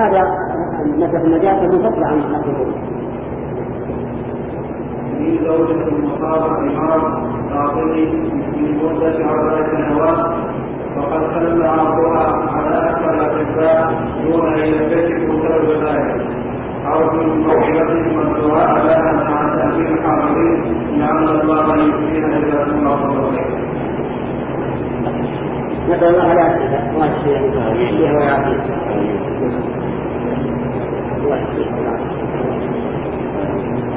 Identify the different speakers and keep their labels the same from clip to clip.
Speaker 1: هذا مثل النجاسة منفصل عن
Speaker 2: في زوجة مصابة بمرض باطني من مدة أربع سنوات وقد تم عرضها على أكثر الأطباء دون أن يكتشفوا سبب ذلك أو من والدعاء لها مع تأمين الحاضرين لعل الله يؤتينا جزاكم الله.
Speaker 1: نسأل الله لا يشفيه ويعافيه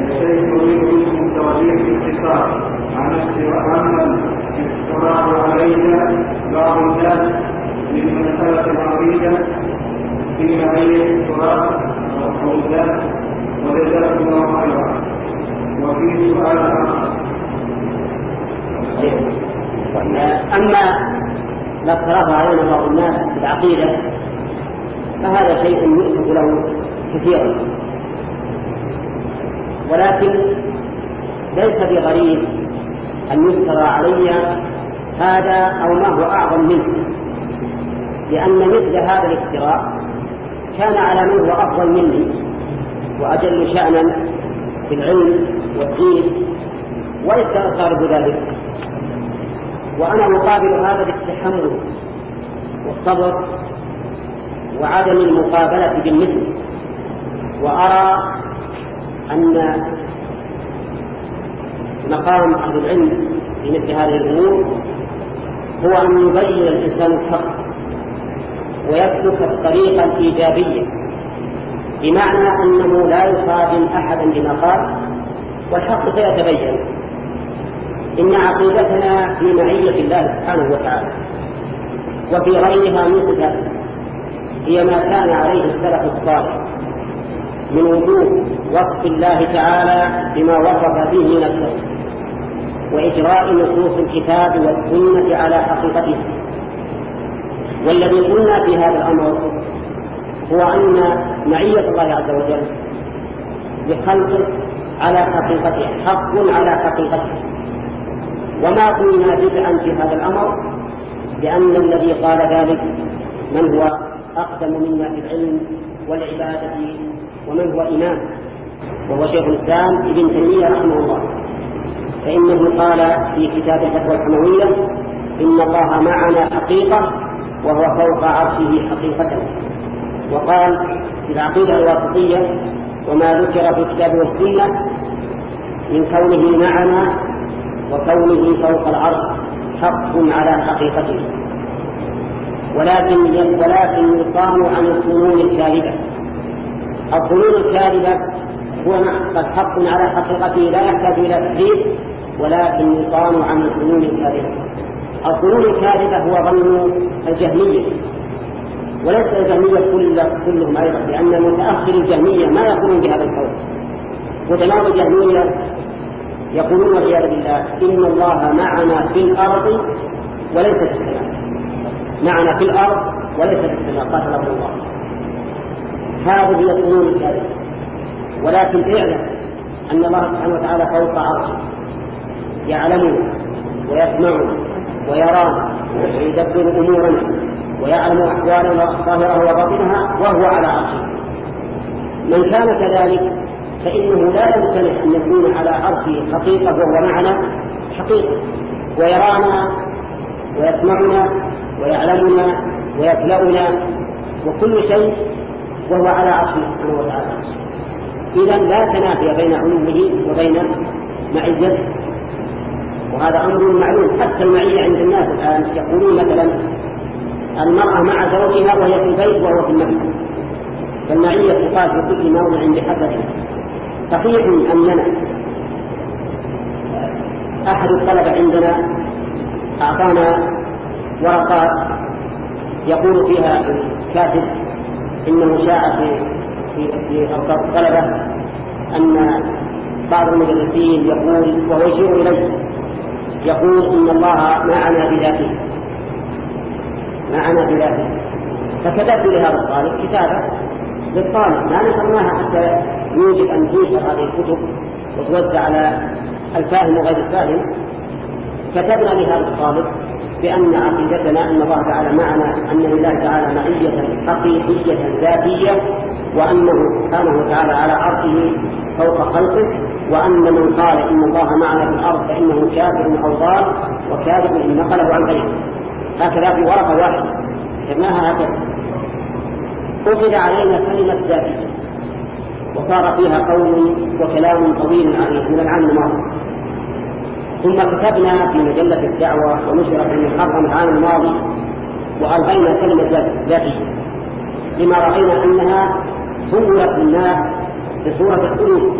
Speaker 2: الشيخ يريد منكم توجيه باختصار عن عمن افتراه علينا بعض الناس من مسألة عقيدة في معية التراث أو الذات وجزاكم الله خيرا وفي سؤال آخر
Speaker 1: أما ما اقترف علينا بعض الناس في العقيدة فهذا شيء يؤسف له كثيرا. ولكن ليس بغريب أن يفترى علي هذا أو ما هو أعظم منه لأن مثل هذا الافتراء كان على من هو أفضل مني وأجل شأنا في العلم والدين وليس صار ذلك وأنا أقابل هذا بالتحمل والصبر وعدم المقابلة بالمثل وأرى أن مقام أهل العلم في مثل هذه الأمور هو أن يبين الإنسان الحق ويسلك الطريقة الإيجابية بمعنى أنه لا يصادم أحدا بما قال والحق سيتبين. إن عقيدتنا في معية الله سبحانه وتعالى. وفي غيرها مثل هي ما كان عليه السلف الصالح من وجوب وصف الله تعالى بما وصف به نفسه وإجراء نصوص الكتاب والسنة على حقيقته. والذي قلنا في هذا الأمر هو أن معية الله عز وجل بخلقه على حقيقته حق على حقيقته. وما قلنا بدعا في هذا الأمر لأن الذي قال ذلك من هو أقدم منا في العلم والعبادة ومن هو إمام وهو شيخ الإسلام ابن تيمية رحمه الله. فإنه قال في كتاب الفتوى الحموية إن الله معنا حقيقة وهو فوق عرشه حقيقة. وقال في العقيدة الواسطية وما ذكر في الكتاب والسنة من كونه معنا وكونه فوق العرش حق على حقيقته. ولكن ولكن يقام عن الظنون الكاذبة. الظنون الكاذبة هو حق على حقيقته لا يحتاج إلى تكذيب ولكن يقام عن الظنون الكاذبة. الظنون الكاذبة هو ظن الجهمية. وليس الجهمية كل كلهم أيضا لأن متأخر الجهمية ما يقولون بهذا القول. قدماء الجهمية يقولون والعياذ بالله إن الله معنا في الأرض وليس في السماء. معنا في الأرض وليس في السماء قاتله الله. هذه الظنون الكاذبة ولكن اعلم أن الله سبحانه وتعالى فوق عرشه. يعلمنا ويسمعنا ويرانا ويدبر أمورنا ويعلم أحوالنا ظاهرها وباطنها وهو على عرشه. من كان كذلك فإنه لا يمتنع أن يكون على عرشه حقيقة وهو معنا حقيقة. ويرانا ويسمعنا ويعلمنا ويكلأنا وكل شيء وهو على عرشه سبحانه وتعالى. إذا لا تنافي بين علومه وبين معيته. وهذا أمر معلوم. حتى المعية عند الناس الآن يقولون مثلا المرأة مع زوجها وهي في البيت وهو في المسجد فالمعية تقال في كل موضع بحسبه. صحيح أننا أحد الطلبة عندنا أعطانا ورقات يقول فيها الكاتب إنه شاع في في في الطلبة أن بعض المدرسين يقول وهو يشير إليه يقول إن الله معنا بذاته معنا بذاته. فكتبت لهذا الطالب كتابة للطالب ما نشرناها حتى يوجب أن تنشر هذه الكتب وتوزع على الفاهم وغير الفاهم. كتبنا لهذا الطالب بأن عقيدتنا أن الله تعالى معنا أن لله تعالى معية حقيقية ذاتية وأنه سبحانه وتعالى على عرشه فوق خلقه وأن من قال إن الله معنا في الأرض فإنه كافر أو ضال وكاذب إن نقله عن غيره هكذا في ورقة واحدة. كتبناها هكذا. أخذ علينا كلمة ذاتية. وصار فيها قول وكلام طويل من العام الماضي. ثم كتبنا في مجلة الدعوة ونشرت في المحرم العام الماضي وألغينا كلمة ذاتية لما رأينا أنها صورت للناس بصورة القلوب.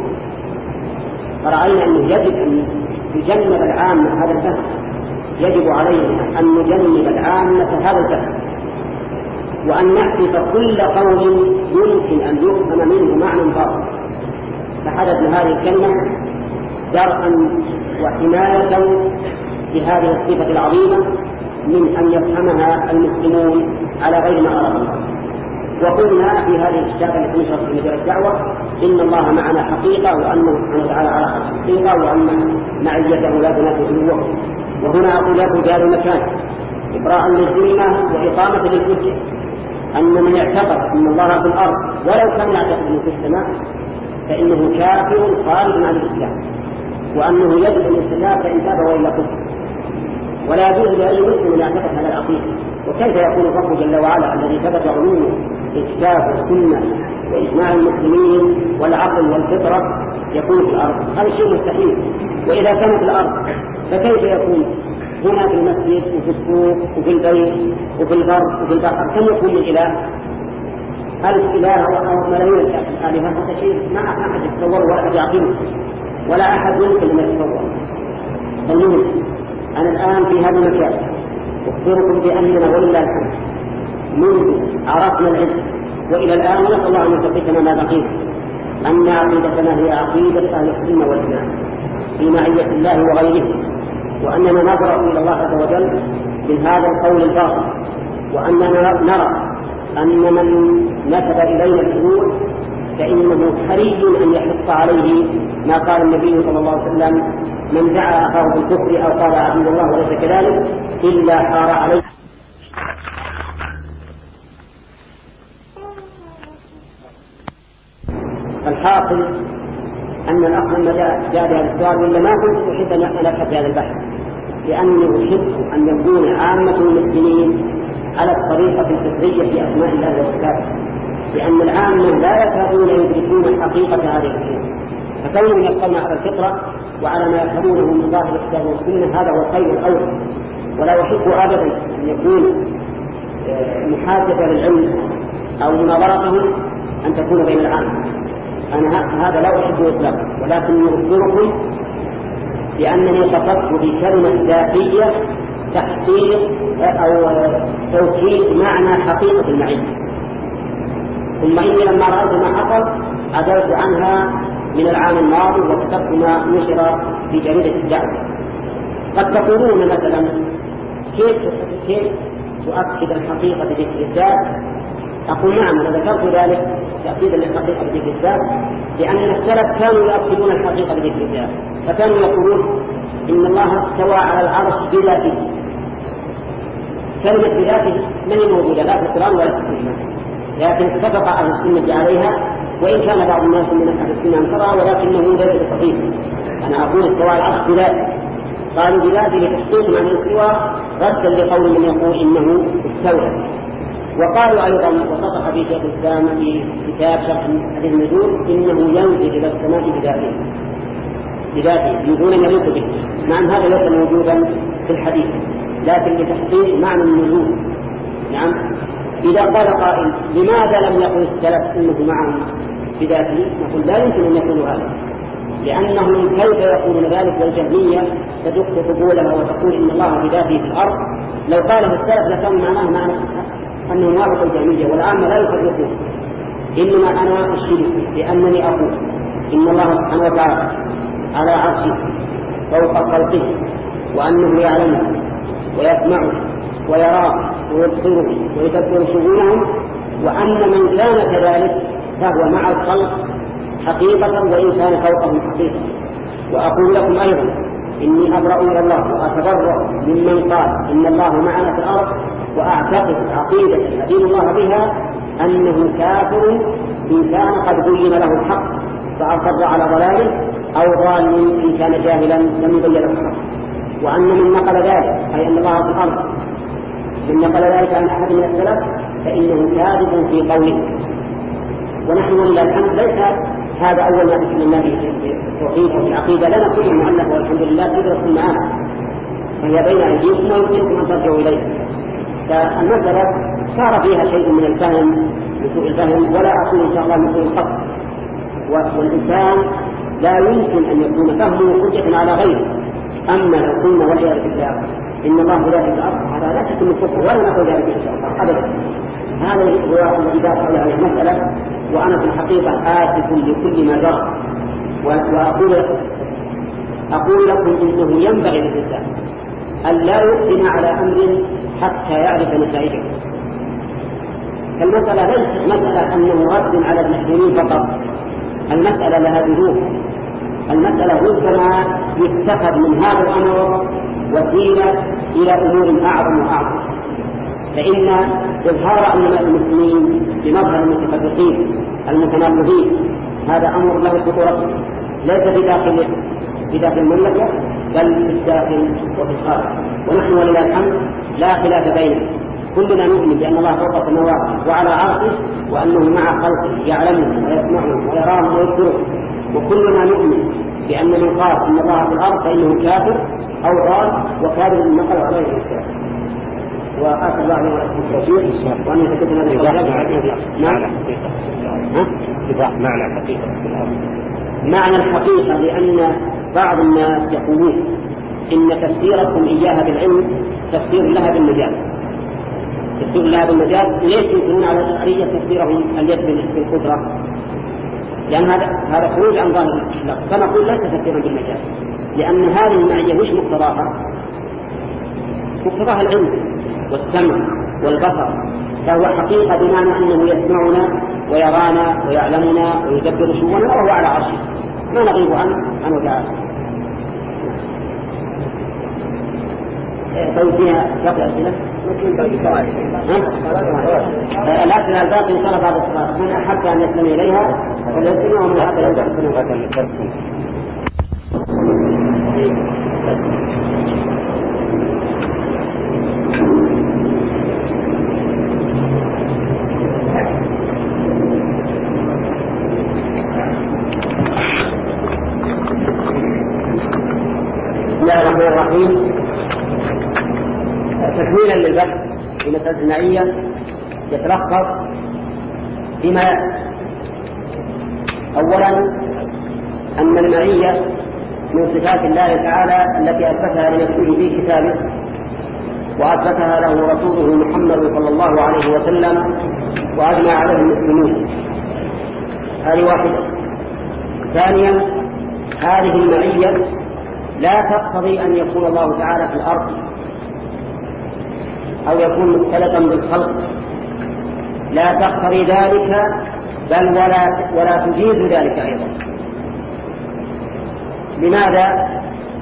Speaker 1: فرأينا أنه يجب أن يجنب العامة هذا الفهم يجب علينا أن نجنب العامة هذا الفهم وأن نحذف كل قول يمكن أن يفهم منه معنى باطل فحدث هذه الكلمة درءا وحماية لهذه الصفة العظيمة من أن يفهمها المسلمون على غير ما أراد الله. وقلنا في هذه الكتابة التي نشرت في مجال الدعوة إن الله معنا حقيقة وأنه سبحانه وتعالى على حقيقة وأن معيته لا تنافي علوه وهنا أقول في هذا المكان. إبراء للذمة وإقامة للحجة. أن من اعتقد أن الله في الأرض ولو كان يعتقد أنه في السماء فإنه كافر خارج عن الإسلام وأنه يجب الاستجابة فإن تاب وإلا كفر. ولا يجوز لأي مسلم أن يعتقد هذا العقيدة. وكيف يكون الرب جل وعلا الذي ثبت علومه الكتاب والسنة وإجماع المسلمين والعقل والفطرة يكون في الأرض؟ هذا شيء مستحيل. وإذا كان في الأرض فكيف يكون؟ هنا في المسجد وفي السوق وفي البيت وفي البر وفي البحر. كم يكون الإله؟ هل الإله أو ملايين الآلهة هذا شيء ما أحد يتصور ولا أحد يعقله. ولا أحد يمكن أن يتصور. المهم أنا الآن في هذا المكان. أخبركم بأننا ولله الحمد منذ عرفنا العلم وإلى الآن نسأل الله أن يثبتنا ما بقينا أن عقيدتنا هي عقيدة أهل السنة والإسلام في معية الله وغيره. وأننا نبرأ إلى الله عز وجل من هذا القول الباطل وأننا نرى أن من نسب إلينا الحلول فإنه حري أن يحث عليه ما قال النبي صلى الله عليه وسلم من دعا أخاه بالكفر أو قال عبد الله وليس كذلك إلا حار عليه. الحاصل أن الأخ لما جاء بهذا السؤال ولا ما كنت أحب أن أبحث في هذا البحث لأني أحب أن يكون عامة المسلمين على الطريقة الفطرية في أسماء الله وصفاته لأن العامة لا يكادون يدركون حقيقة هذه الأمور. فكونهم يبقون على الفطرة وعلى ما يفهمونه من ظاهر الكتاب والسنة هذا هو الخير الأول. ولا أحب أبدا أن يكون آه، محاسبة للعلم أو مناظرته أن تكون بين العامة. أنا هذا لا أحبه إطلاقا ولكن أخبركم بأنني قصدت بكلمة ذاتية تحقيق أو توكيد معنى حقيقة المعية. ثم إني لما رأيت ما حصل عدلت عنها من العام الماضي وكتبت ما نشر في جريدة الدعوة. قد تقولون مثلا كيف كيف تؤكد الحقيقة بذكر الذات؟ أقول نعم أنا ذكرت ذلك تأكيدا للحقيقة بذكر الذات لأن السلف كانوا يؤكدون الحقيقة بذكر الذات فكانوا يقولون إن الله استوى على العرش بذاته كلمة بذاته من موجودة لا في القرآن ولا في السنة. لكن اتفق أهل السنة عليها وإن كان بعض الناس من أهل السنة أنكرها ولكنه ليس صحيح أنا أقول استوى على العرش بذاته قالوا بذاته لتحقيق معنى الاستواء ردا لقول من يقول إنه استوى. وقالوا أيضا وصدق به شيخ الإسلام في كتاب شرح حديث النزول إنه ينزل إلى السماء بذاته. بذاته. يقولون يليق به. مع أن هذا ليس موجودا في الحديث لكن لتحقيق معنى النزول نعم. إذا قال قائل لماذا لم يقل السلف إنه معهم بذاته؟ نقول لا يمكن أن يقولوا هذا. لأنهم كيف يقولون ذلك والجهمية تدق قبولها وتقول إن الله بذاته في الأرض. لو قاله السلف لكان معناه معنى أنه موافق الجهمية والعامة لا يفرقون إنما أنا أشير لأنني أقول إن الله سبحانه وتعالى على عرشه فوق خلقه وأنه يعلمه ويسمعه ويراه ويبصره ويدبر شؤونهم وأن من كان كذلك فهو مع الخلق حقيقة وإن كان فوقهم حقيقة. وأقول لكم أيضا إني أبرأ إلى الله وأتبرأ ممن قال إن الله معنا في الأرض وأعتقد عقيدة أدين الله بها أنه كافر إن كان قد بين له الحق فأصر على ضلاله أو ضال إن كان جاهلا لم يبين له الحق. وأن من نقل ذلك أي أن الله في الأرض من نقل ذلك عن أحد من السلف فإنه كاذب في قوله. ونحن ولله الحمد ليس هذا أول ما تسلمنا به في التوحيد وفي العقيدة. لنا كل مؤلف والحمد لله تدرس معنا فهي بين أيديكم ويمكنكم أن ترجعوا إليها فالمسألة صار فيها شيء من الفهم من سوء الفهم ولا أقول إن شاء الله من سوء القصد. والإنسان لا يمكن أن يكون فهمه حجة على غيره. أما لو قلنا والعياذ بالله إن الله ذلك الأرض هذا لا تكون الكفر ولا نقول ذلك إن شاء الله. أبدا. هذا هو دافع على المسألة وأنا في الحقيقة آسف لكل ما جرى. وأقول أقول لكم إنه ينبغي للإنسان أن لا يقدم على أمر حتى يعرف نتائجه فالمسألة ليست مسألة أنه رد على المسلمين فقط. المسألة لها وجوه المسألة ربما يتخذ من هذا الأمر وسيلة إلى أمور أعظم وأعظم. فإن إظهار علماء المسلمين بمظهر المتفرقين المتناقضين هذا أمر له خطورته ليس في داخل في داخل المملكة بل في الداخل وفي الخارج. ونحن ولله الحمد لا خلاف بيننا. كلنا نؤمن بأن الله فوق السماوات وعلى عرشه وأنه مع خلقه يعلمهم ويسمعهم ويراهم ويذكرهم وكلنا نؤمن بأن من قال إن الله في الأرض فإنه كافر أو ضال وكافر من نقل عليه الكافر. وآخر الله ولكم التوفيق. وأن يتكتنا
Speaker 3: نعم. معنى حقيقة.
Speaker 1: معنى الحقيقة لأن بعض الناس يقولون إن تفسيركم إياها بالعلم تفسير لها بالمجاز تفسير لها بالمجاز ليش ينكرون على الأشعرية تفسيرهم اليد بالقدرة؟ لأن هذا هذا خروج عن ظاهر الإطلاق فنقول لا تفسيرا بالمجاز لأن هذه المعية مش مقتضاها. مقتضاها العلم. والسمع والبصر فهو حقيقة بمعنى أنه يسمعنا ويرانا ويعلمنا ويدبر شؤوننا وهو على عرشه. ما نغيب عنه؟ عنه تعالى طيب فيها باقي أسئلة؟ الباقي إن شاء الله بعد الصلاة. من أحب أن يستمع إليها فليستمع ومن أحب أن الله الرحمن الرحيم تكميلا للبحث في مسألة المعية يتلخص فيما أولا أن المعية من صفات الله تعالى التي أثبتها لنفسه في كتابه وأثبتها له رسوله محمد صلى الله عليه وسلم وأجمع عليه المسلمون. هذه واحدة. ثانيا هذه المعية لا تقتضي أن يكون الله تعالى في الأرض أو يكون مختلطا بالخلق. لا تقتضي ذلك بل ولا ولا تجيز ذلك أيضا. لماذا؟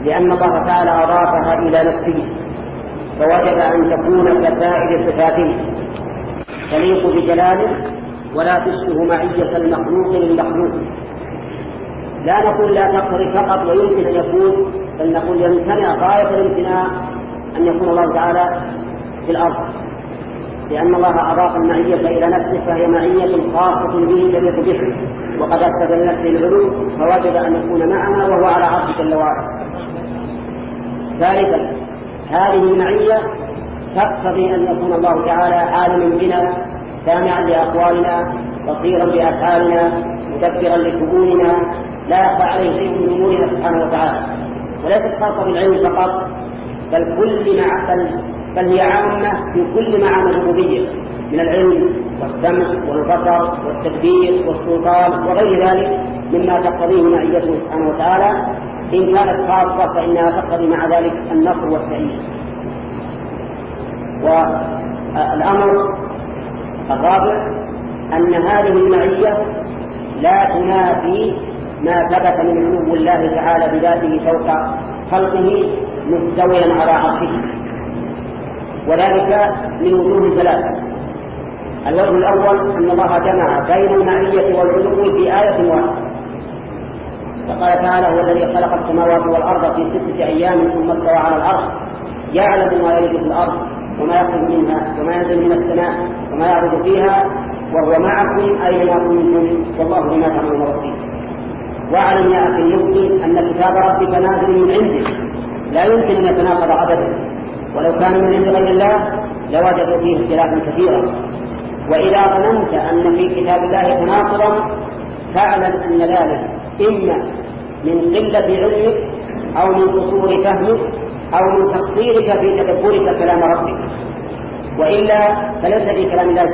Speaker 1: لأن الله تعالى أضافها إلى نفسه فوجب أن تكون كسائر صفاته. تليق بجلاله ولا تشبه معية المخلوق للمخلوق. لا نقول لا تقتضي فقط ويمكن أن يكون بل نقول يمتنع غاية الامتناع أن يكون الله تعالى في الأرض. لأن الله أضاف المعية إلى نفسه فهي معية خاصة به تليق به وقد أثبت لنفسه العلو فوجب أن يكون معنا وهو على عرش جل وعلا ثالثا هذه المعية تقتضي أن يكون الله تعالى عالما بنا سامعا لأقوالنا بصيرا بأفعالنا مدبرا لشؤوننا لا يخفى عليه شيء من أمورنا سبحانه وتعالى. وليست خاصة بالعلم فقط بل كل بل, بل هي عامة في كل معاني الربوبية من العلم والسمع والبصر والتدبير والسلطان وغير ذلك مما تقتضيه معيته سبحانه وتعالى. إن كانت خاصة فإنها تقتضي مع ذلك النصر والتأييد. والأمر الرابع أن هذه المعية لا تنافي ما ثبت من علو الله تعالى بذاته فوق خلقه مستويا على عرشه. وذلك من وجوه ثلاثة الوجه الأول أن الله جمع بين المعية والعلو في آية واحدة. فقال تعالى هو الذي خلق السماوات والأرض في ستة أيام ثم استوى على العرش يعلم ما يلد في الأرض وما يخرج منها وما ينزل من السماء وما يعرض فيها وهو معكم أينما كنتم والله بما تعملون بصير. واعلم يا أخي المسلم أن كتاب ربك نازل من عنده لا يمكن أن يتناقض أبدا. ولو كان من عند غير الله لوجدوا فيه اختلافا كثيرا. وإذا ظننت أن في كتاب الله تناقضا فاعلم أن ذلك إما من قلة علمك أو من قصور فهمك أو من تقصيرك في تدبرك كلام ربك. وإلا فليس في كلام الله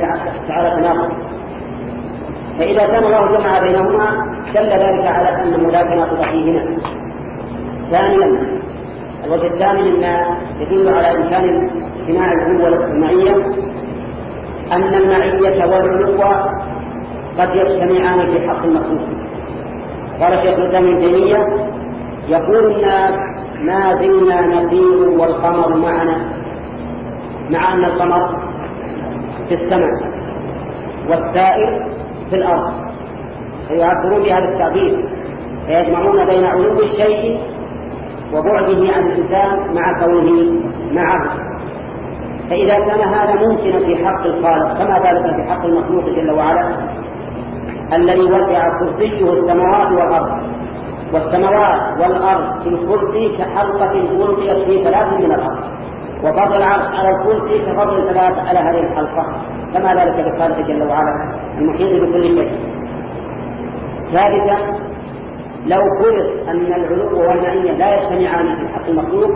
Speaker 1: تعالى تناقض فإذا كان الله جمع بينهما دل ذلك على أنه لا تناقض فيهما ثانيا الوجه الثاني مما يدل على إمكان اجتماع العلو والمعية أن المعية والعلو قد يجتمعان في حق المخلوق. قال شيخ الإسلام ابن تيمية يقول الناس ما زلنا نطير والقمر معنا مع أن القمر في السماء والسائر في الأرض. فيعبرون بهذا التعبير فيجمعون بين علو الشيء وبعده عن الإنسان مع كونه معه فإذا كان هذا ممكنا في حق الخالق فما ذلك في حق المخلوق جل وعلا الذي وسع كرسيه السماوات والأرض. والسماوات والأرض في الكرسي كحلقة ألقيت في ثلاث من الأرض. وفضل العرش على الكرسي كفضل ثلاث على هذه الحلقة. كما ذلك بالخالق جل وعلا المحيط بكل شيء. ثالثا لو فرض أن العلو والمعية لا يجتمعان في حق المخلوق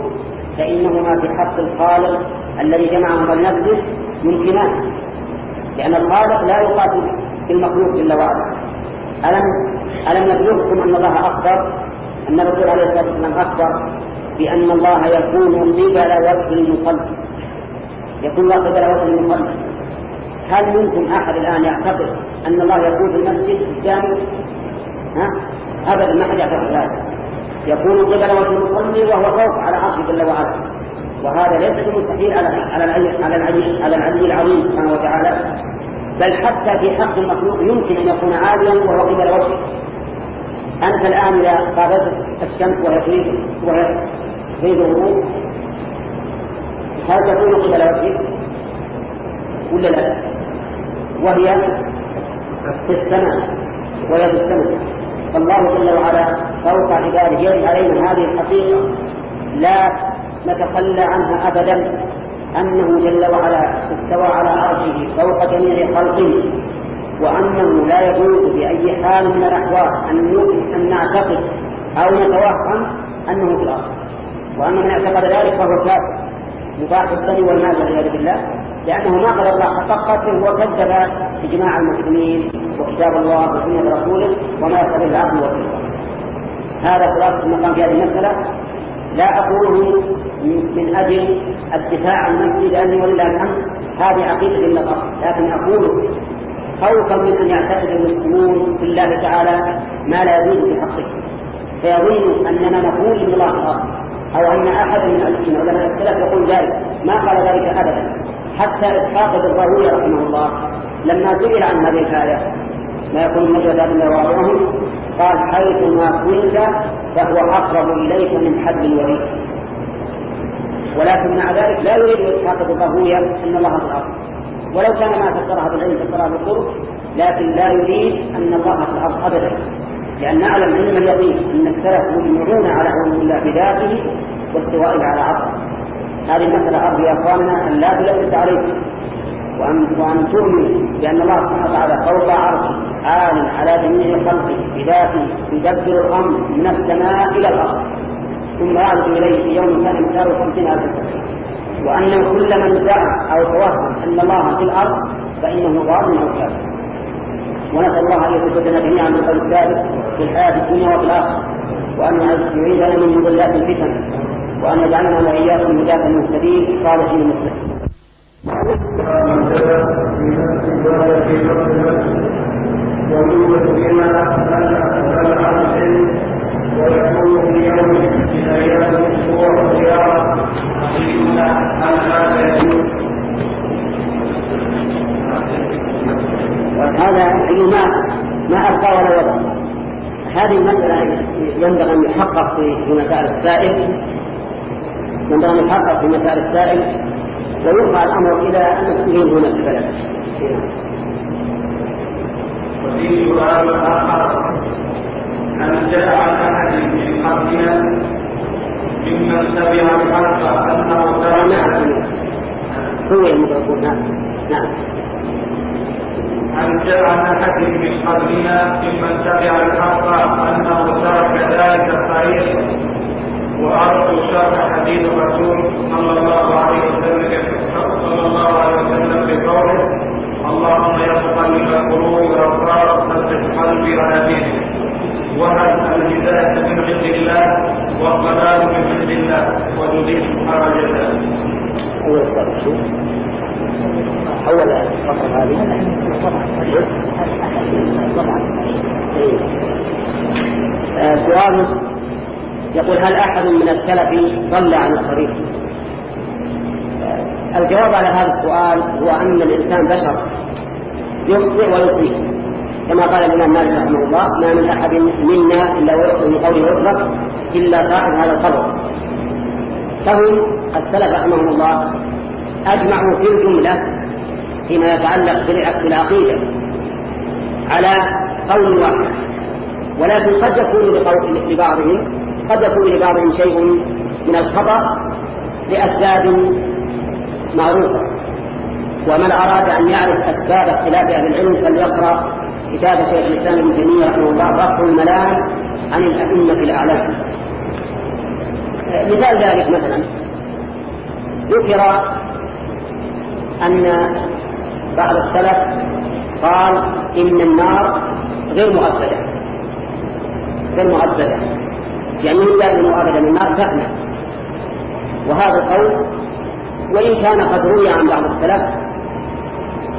Speaker 1: فإنهما في حق الخالق الذي جمعهما لنفسه ممكنان لأن الخالق لا يقاتل في المخلوق جل وعلا ألم ألم نبلغكم أن الله أخبر أن الرسول عليه الصلاة والسلام أخبر بأن الله يكون قبل وجه المصلي يكون الله قبل وجه المصلي هل منكم أحد الآن يعتقد أن الله يكون في المسجد قدامه؟ ها؟ أبدا ما حد يعتقد هذا يكون قبل وجه المصلي وهو فوق على عرشه جل وعلا. وهذا ليس بمستحيل على على العلي على العلي على العلي العظيم سبحانه وتعالى. بل حتى في حق المخلوق يمكن أن يكون عاليا وهو قبل وجهه. أنت الآن إذا قابلت الشمس وهي تريد وهي تريد الغروب هل تكون قبل وجهك؟ ولا لا؟ وهي في السماء وهي في السماء. فالله جل وعلا فوق عباده يجب علينا هذه الحقيقة. لا نتخلى عنها ابدا. أنه جل وعلا استوى على عرشه فوق جميع خلقه وأنه لا يجوز بأي حال من الأحوال أن أن نعتقد أو نتوهم أنه في الأرض. وأن من اعتقد ذلك فهو كافر مباح الدم والمال والعياذ بالله. لأنه ما قدر الله حق قدره وكذب إجماع المسلمين وكتاب الله وسنة رسوله وما يقتضي العقل والفطرة هذا خلاصة المقام في هذه المسألة. لا أقوله من أجل الدفاع عن نفسي لأني ولله الحمد هذه عقيدة النظر لكن أقول خوفا من أن يعتقد المسلمون في الله تعالى ما لا يجوز في حقه. فيظن أننا نقول الأرض أو أن أحد من علماء السلف يقول ذلك. ما قال ذلك أبدا. حتى إسحاق بن راهوية رحمه الله لما سئل عن هذه الآية ما يكون المجد إلا واضعهم قال حيث ما كنت فهو أقرب إليك من حبل الوريد. ولكن مع ذلك لا يريد إسحاق بن راهوية أن الله في الأرض ولو كان ما فسرها بالعلم فسرها بالطرق لكن لا يريد أن الله في الأرض أبدا. لأن نعلم علم اليقين أن السلف مجمعون على علم الله بذاته واستوائه على عرشه هذه المسألة أرجو يا أخواننا أن لا تلبس عليكم وأن وأن تؤمنوا بأن الله سبحانه وتعالى فوق عرشه عال على جميع خلقه بذاته يدبر الأمر من السماء إلى الأرض. ثم يعرض إليه في يوم كان مثاله خمسين ألف سنة. وأن كل من زعم أو توهم أن الله في الأرض فإنه ضال أو كافر ونسأل الله أن يثبتنا جميعا بالقول الثابت في الحياة الدنيا وفي الآخرة. وأن يعيذنا من مضلات الفتن. وأن يجعلنا وإياكم
Speaker 2: ويكون في يوم من أيام
Speaker 1: الأسبوع زياره نصيبنا هذا أي ما ما أبقى ولا وضع هذه المسألة ينبغي أن يحقق في مسائل السائل. ينبغي أن يحقق في مسائل السائل ويرفع الأمر إلى المسؤولين هنا في البلد.
Speaker 2: وفيه سؤال آخر. هل جاء عن أحد من قبلنا ممن تبع الحق أنه ترك
Speaker 1: هو المدركون نعم نعم.
Speaker 2: هل جاء عن أحد من قبلنا ممن تبع الحق أنه ترك ذلك الطريق؟ وأرجو شرح حديث الرسول صلى الله عليه وسلم صلى الله عليه وسلم بقوله اللهم يا مقلب القلوب والابصار ثبت قلبي على دينك وهل الهدايه من عند الله والضلال من عند الله وتزيد حرجته
Speaker 1: أول شو؟ أول فقرة هذه آه، سؤال يقول هل أحد من السلف ضل عن الطريق؟ آه، الجواب على هذا السؤال هو أن الإنسان بشر يخطئ ويصيب كما قال الإمام مالك رحمه الله ما من أحد منا إلا ويخطئ من قوله يطلق إلا صاحب هذا القبر فهم السلف رحمهم الله أجمعوا في الجملة فيما يتعلق بالعقيدة على قول واحد ولكن قد يكون لبعضهم قد يكون لبعضهم شيء من الخطأ لأسباب معروفة. ومن أراد أن يعرف أسباب اختلاف أهل العلم فليقرأ كتاب شيخ الإسلام ابن تيمية رحمه الله رفع الملام عن الأئمة الأعلام. مثال ذلك مثلا. ذكر أن بعض السلف قال إن النار غير مؤبدة. غير مؤبدة. يعني لا أبدا النار تفنى. وهذا القول وإن كان قد روي عن بعض السلف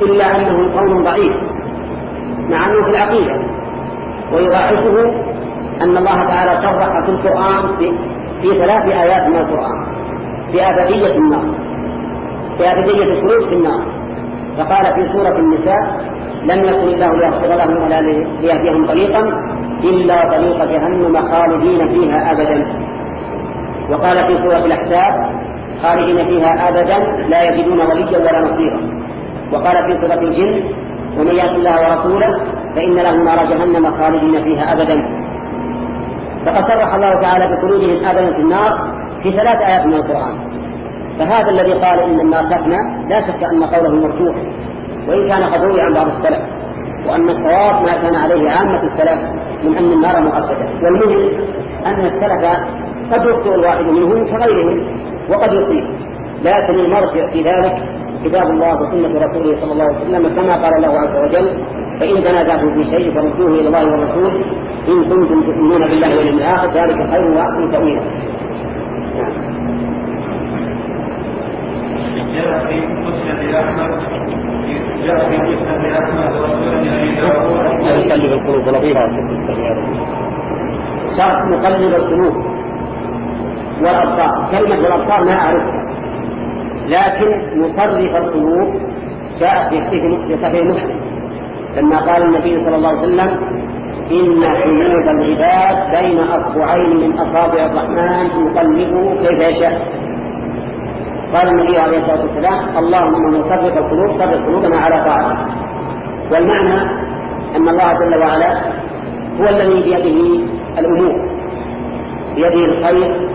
Speaker 1: إلا أنه قول ضعيف مع أنه في العقيدة. ويضاعفه أن الله تعالى صرح في القرآن في, في ثلاث آيات من القرآن. في أبدية النار. في أبدية الخروج في النار. فقال في سورة النساء لم يكن الله ليغفر لهم ولا ليهديهم طريقا إلا طريق جهنم خالدين فيها أبدا. وقال في سورة الأحزاب خالدين فيها أبدا لا يجدون وليا ولا نصيرا. وقال في سورة الجن ومن يأت الله ورسوله فإن له نار جهنم خالدين فيها أبدا. فقد صرح الله تعالى بخلودهم أبدا في النار في ثلاث آيات من القرآن. فهذا الذي قال إن النار تفنى لا شك أن قوله مرجوح وإن كان قد روي عن بعض السلف وأن الصواب ما كان عليه عامة السلف. من أن النار مؤكدة والمهم أن السلف قد يخطئ الواحد منهم كغيرهم وقد يصيب لكن المرجع في ذلك كتاب الله وسنة رسوله صلى الله عليه وسلم كما قال الله عز وجل فإن تنازعتم في شيء فردوه إلى الله والرسول إن كنتم تؤمنون بالله واليوم الآخر ذلك خير وأحسن تأويلا.
Speaker 2: جاء في مسند أحمد
Speaker 1: يقلب القلوب لطيفة شرط مقلب القلوب والأبصار. كلمة الأبصار ما أعرفها لكن مصرف القلوب جاء في صحيح مسلم. لما قال النبي صلى الله عليه وسلم إن قلوب العباد بين أصبعين من أصابع الرحمن يقلبه كيف يشاء. قال النبي عليه الصلاة والسلام اللهم مصرف القلوب صرف قلوبنا على طاعتك. والمعنى أن الله جل وعلا هو الذي بيده الأمور بيده الخير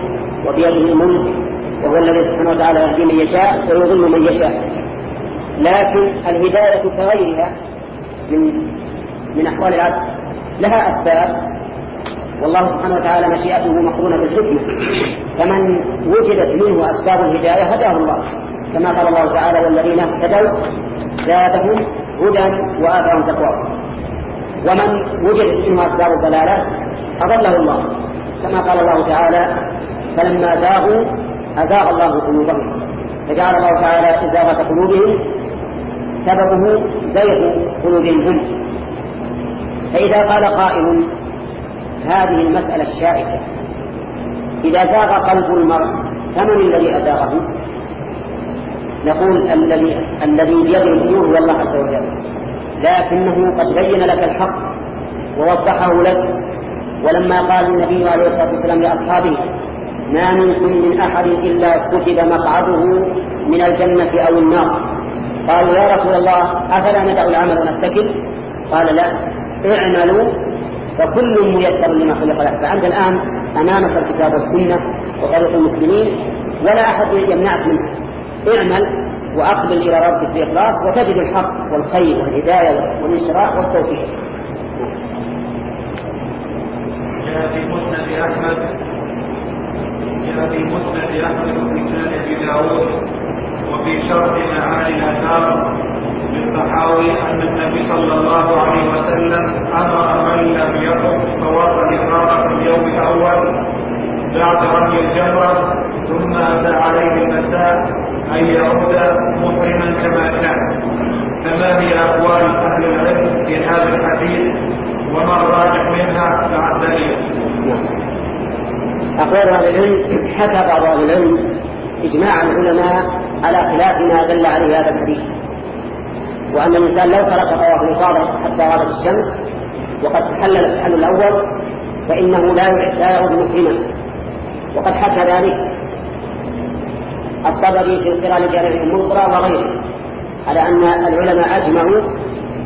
Speaker 1: وبيده الملك وهو الذي سبحانه وتعالى يهدي من يشاء ويضل من يشاء. لكن الهداية كغيرها من من أحوال العبد لها أسباب والله سبحانه وتعالى مشيئته مقرونة بالحكمة. فمن وجدت منه أسباب الهداية هداه الله. كما قال الله تعالى والذين اهتدوا زادهم هدى وآتاهم تقوى. ومن وجدت منه أسباب الضلالة أضله الله. كما قال الله تعالى فلما زاغوا أزاغ الله قلوبهم. فجعل الله تعالى إزاغة قلوبهم سببه زيغ قلوبهم. هم فإذا قال قائل هذه المسألة الشائكة. إذا زاغ قلب المرء فمن الذي أزاغه؟ نقول الذي الذي بيده الأمور هو الله عز وجل. لكنه قد بين لك الحق ووضحه لك. ولما قال النبي عليه الصلاة والسلام لأصحابه ما منكم من أحد إلا كتب مقعده من الجنة أو النار. قالوا يا رسول الله أفلا ندع العمل ونتكل؟ قال لا. اعملوا فكل ميسر لما خلق له فأنت الآن أمامك الكتاب والسنة وطريق المسلمين ولا أحد يمنعك منه. اعمل وأقبل إلى ربك بإخلاص وتجد الحق والخير والهداية والانشراح والتوفيق.
Speaker 2: في مسند أحمد. في مسند أحمد بن أبي داود وفي شرح معاني الآثار. للطحاوي أن النبي صلى الله عليه وسلم أمر من لم يقم الإفاضة في اليوم الأول بعد رمي الجمرة ثم أتى عليه المساء أن يعود محرما كما كان. فما هي أقوال أهل العلم في هذا الحديث؟ وما الراجح منها مع الدليل؟
Speaker 1: أقوال أهل العلم حكى بعض أهل العلم إجماع العلماء على خلاف ما دل عليه هذا الحديث. وأن الإنسان لو ترك طواف الإفاضة حتى غابت الشمس وقد تحلل التحلل الأول فإنه لا لا يعود محرما وقد حكى ذلك الطبري في القراءة لجارع المنقرة وغيره على أن العلماء أجمعوا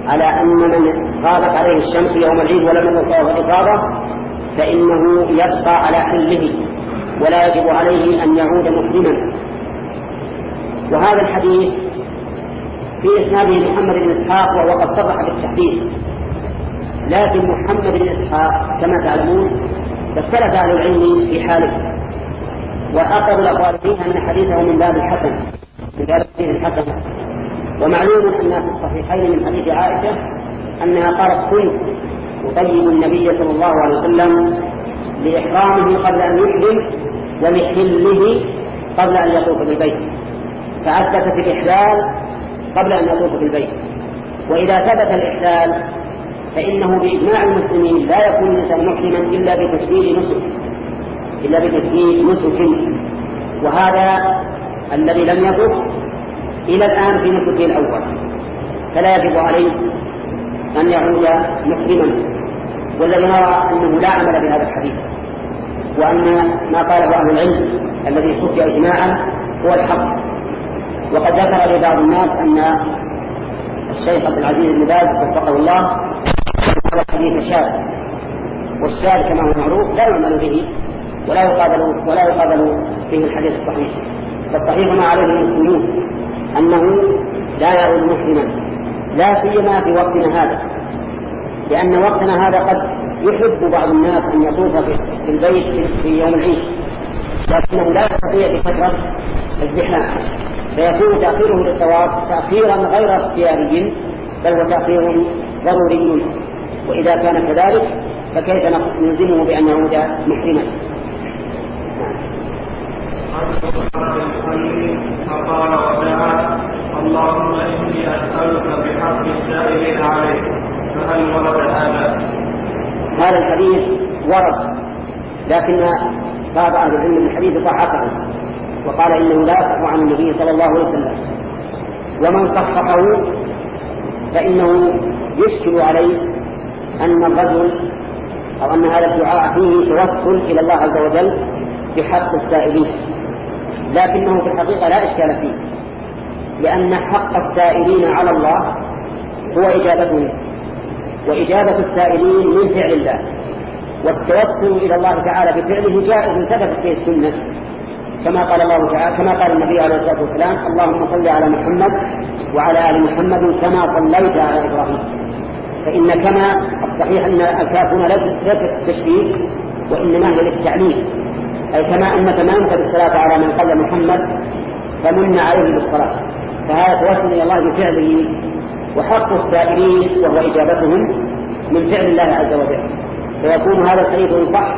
Speaker 1: على أن من غابت عليه الشمس يوم العيد ولم يكن طواف الإفاضة فإنه يبقى على حله ولا يجب عليه أن يعود محرما وهذا الحديث في إسناده محمد بن إسحاق وهو قد صرح بالتحديث. لكن محمد بن إسحاق كما تعلمون اختلف أهل العلم في حاله. وأقرب الأقوال فيها أن حديثه من باب الحسن من باب الحديث الحسن. ومعلوم أن في الصحيحين من حديث عائشة أنها قالت كنت أطيب النبي صلى الله عليه وسلم لإحرامه قبل أن يحرم ولحله قبل أن يطوف بالبيت. فأثبتت الإحلال قبل أن يطوف بالبيت وإذا ثبت الإحلال فإنه بإجماع المسلمين لا يكون الإنسان محرما إلا بتسجيل نسك إلا بتسجيل نسك وهذا الذي لم يطف إلى الآن في نسكه الأول. فلا يجب عليه أن يعود محرما. والذي نرى أنه لا عمل بهذا الحديث وأن ما قاله أهل العلم الذي خفي إجماعا هو الحق. وقد ذكر لبعض الناس أن الشيخ عبد العزيز بن باز وفقه الله هذا الحديث شاذ والشاذ كما هو معروف لا يعمل به ولا يقابل ولا يقابل به الحديث الصحيح. فالصحيح ما عليه المسلمون أنه لا يعود محرما لا سيما في وقتنا هذا. لأن وقتنا هذا قد يحب بعض الناس أن يطوف في البيت في يوم العيد. لكنه لا يستطيع بفترة الزحام. فيكون تأخيره للطواف تأخيرا غير اختياري بل هو تأخير ضروري. وإذا كان كذلك فكيف نلزمه بأن يعود محرما؟
Speaker 2: فقال ودعا اللهم إني أسألك بحق السائلين عليك فهل ورد هذا؟
Speaker 1: هذا الحديث ورد لكن بعض أهل العلم الحديث ضعفه وقال إنه لا يصح عن النبي صلى الله عليه وسلم. ومن صححه فإنه يشكل عليه أن الرجل أو أن هذا الدعاء فيه توسل إلى الله عز وجل بحق السائلين. لكنه في الحقيقة لا إشكال فيه لأن حق السائلين على الله هو اجابتهم وإجابة السائلين من فعل الله. والتوسل إلى الله تعالى بفعله جائز ثبتت به السنة. كما قال الله تعالى كما قال النبي عليه الصلاة والسلام اللهم صل على محمد وعلى آل محمد كما صليت على إبراهيم. فإن كما الصحيح أن الكاف هنا ليست التشبيه وإنما هي للتعليل. أي كما انك ما انت بالصلاة على من قال محمد فمن عليه بالصلاة. فهذا توسل إلى الله بفعله وحق السائلين وهو إجابتهم من فعل الله عز وجل. فيكون هذا الحديث صح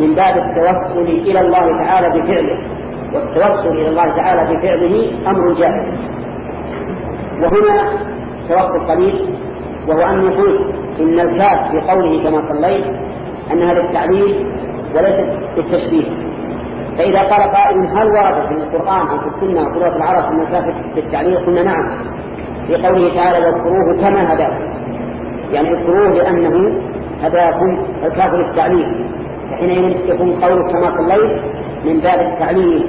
Speaker 1: من باب التوسل إلى الله تعالى بفعله. والتوسل إلى الله تعالى بفعله أمر جائز وهنا توقف قليل وهو أن نقول إن الكاف في قوله كما صليت أنها للتعليل وليست للتشبيه. فإذا قال قائل هل ورد في القرآن أو في وفي لغة العرب أن الكاف للتعليل قلنا نعم. في قوله تعالى واذكروه كما هداكم. يعني اذكروه لأنه هداكم الكاف للتعليم فحينئذ يكون قول كما صليت من باب التعليم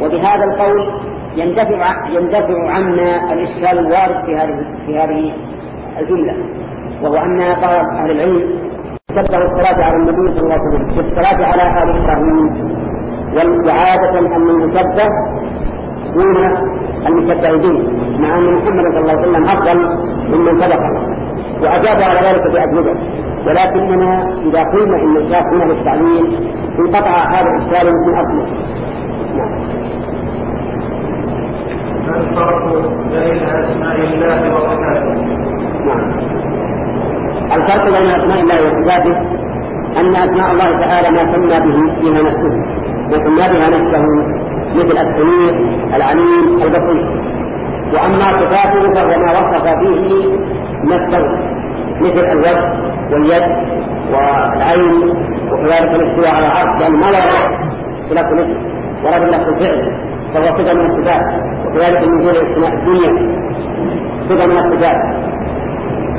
Speaker 1: وبهذا القول يندفع يندفع عنا الإشكال الوارد في هذه في هذه الجملة وهو أن بعض أهل العلم شبه الصلاة على النبي صلى الله عليه وسلم بالصلاة على آل إبراهيم وعادة أن المشبه دون المشبه به مع أن محمد صلى الله عليه وسلم أفضل ممن سبقه وأجاب على ذلك بأجوبة. ولكننا إذا قلنا إن الشاف هنا للتعليل انقطع هذا الإشكال من أصله
Speaker 2: الفرق بين أسماء الله وصفاته
Speaker 1: نعم. الفرق بين أسماء الله وصفاته أن أسماء الله تعالى ما سمى به فيها نفسه وسمى بها نفسه مثل السميع العليم البصير. وأما صفاته فهو ما وصف به نفسه مثل الوجه. واليد والعين وكذلك الاستواء على العرش لأن ما لا خلاف نفسه ورد له الفعل فهو صفة من الصفات وكذلك من نزول الدنيا صفة من الصفات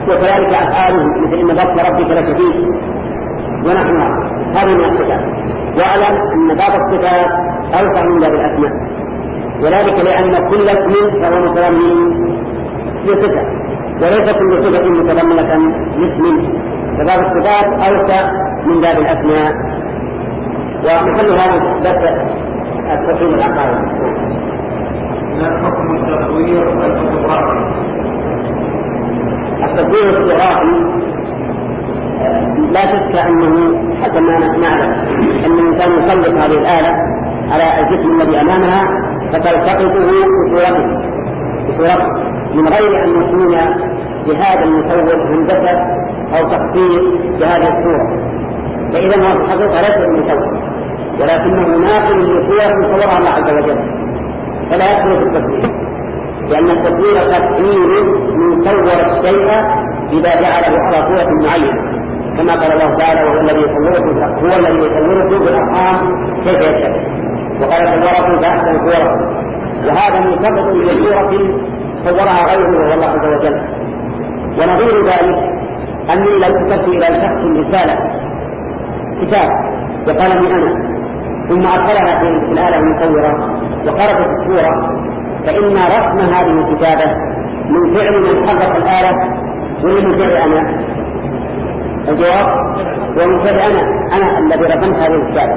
Speaker 1: وكذلك أفعاله مثل إن بطل ربك لشديد. ونحوها هذه من الصفات واعلم أن باب الصفات أوسع من باب الأسماء. وذلك لأن كل اسم فهو متضمن لصفة وليس كل صفة متضمنة لاسم. فباب الصفات أوسع من باب الأسماء ومحل هذا بس التقييم العقائد
Speaker 2: حكم التصوير الفوتوغرافي؟
Speaker 1: التصوير الفوتوغرافي لا شك أنه حتى ما نعلم أن الإنسان يسلط هذه الآلة على الجسم الذي أمامها فتلتقطه بصورته بصورته من غير أن يكون لهذا المصور هندسه أو تخطيط بهذه الصورة. فإذا هو في الحقيقة ليس المصور ولكنه ناقل لصور صورها الله عز وجل. فلا يدخل في التصوير لأن التصوير تقرير من صور الشيء إذا جعله على صورة معينة. كما قال الله تعالى وهو الذي يصوركم هو الذي يصوركم في الأرحام كيف يشاء. وقال صوركم فأحسن صوركم. وهذا مرتبط بصوره صورها غيره وهو الله عز وجل. ونظير ذلك أني لو كتبت إلى شخص رسالة كتاب وقال لي أنا ثم أدخلها في الآلة المصورة وخرجت الصورة فإن رسم هذه الكتابة من فعل من حرك الآلة ولا من فعل أنا. الجواب ومن فعل أنا أنا الذي رسمت هذه الكتابة.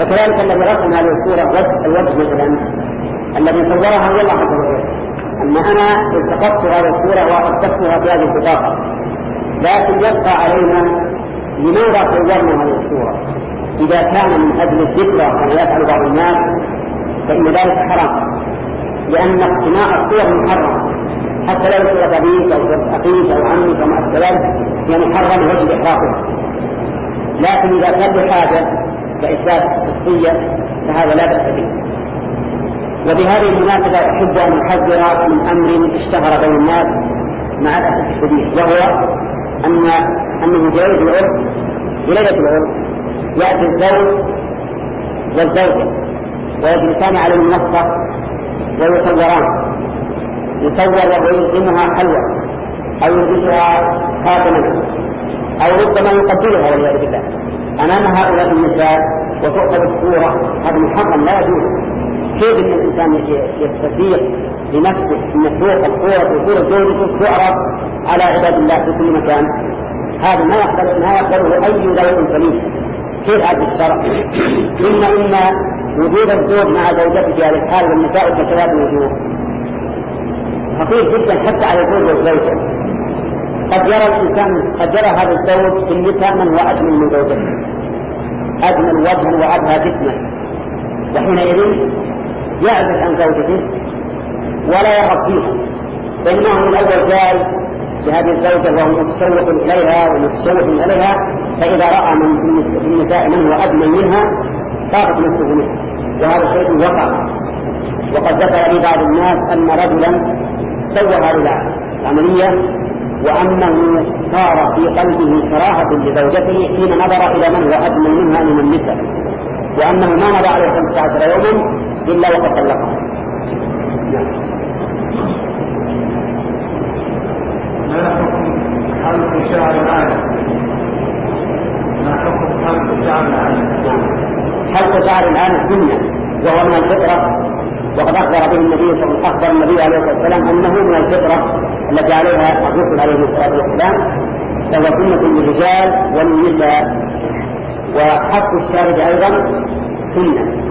Speaker 1: وكذلك الذي رسم هذه الصورة وجه الوجه مثلا الذي صورها هو الله عز وجل. اما أنا التقطت هذه الصورة واحدثتها في هذه البطاقة. لكن يبقى علينا لماذا صورنا هذه الصورة إذا كان من أجل الذكرى كما يفعل بعض الناس فإن ذلك حرام. لأن اقتناء الصور محرم. حتى لو صورة أبيك أو أخيك أو عمك وما أشبه يعني محرم وجه احراقه لكن إذا كان بحاجة كاثبات شخصيه فهذا لا بأس به. وبهذه المناسبة أحب أن أحذر من أمر اشتهر بين الناس مع الأسف الشديد وهو أن أنه في ليلة العرس في ليلة العرس يأتي الزوج والزوجة ويجلسان على المنصة ويصوران يصور وهو يلزمها حلوى أو يلبسها خاتما أو ربما يقبلها والعياذ بالله. أمام هؤلاء النساء وتؤخذ الصورة هذا محرم لا يجوز. كيف إن الإنسان يستطيع لنفسه إن فوق الصورة وصوره زوجته تعرض على عباد الله في كل مكان. هذا ما يقبل ما يقبله أي ذوق سليم كيف هذا الشرع؟ ثم إن وجود الزوج مع زوجته في هذه الحال والنساء كشباب الوجوه. خطير جدا حتى على الزوج والزوجه قد يرى الإنسان قد يرى هذا الزوج في النساء من هو أجمل من زوجته. أجمل وجها وابهى جسما وحينئذ يعزف عن زوجته ولا يرغب فيها. فإنه من الأول جاي بهذه الزوجة وهو متشوق إليها ومتشوق إليها فإذا رأى من النساء من هو أجمل منها طابت نفسه منه وهذا شيء وقع. وقد ذكر لي بعض الناس أن رجلا سوى هذه العملية وأنه صار في قلبه كراهة لزوجته حين نظر إلى من هو أجمل منها من النساء. وأنه ما مضى عليه 15 يوما إلا وقد طلقها.
Speaker 2: حلق شعر العالم؟ ما حكم حلق شعر العالم؟
Speaker 1: حلق شعر العالم سنة وهو من الفطرة وقد أخبر به النبي صلى الله أخبر النبي عليه الصلاة والسلام أنه من الفطرة التي عليها الرسل عليه الصلاة والسلام فهو سنة للرجال والنساء وحق الشارب أيضا سنة.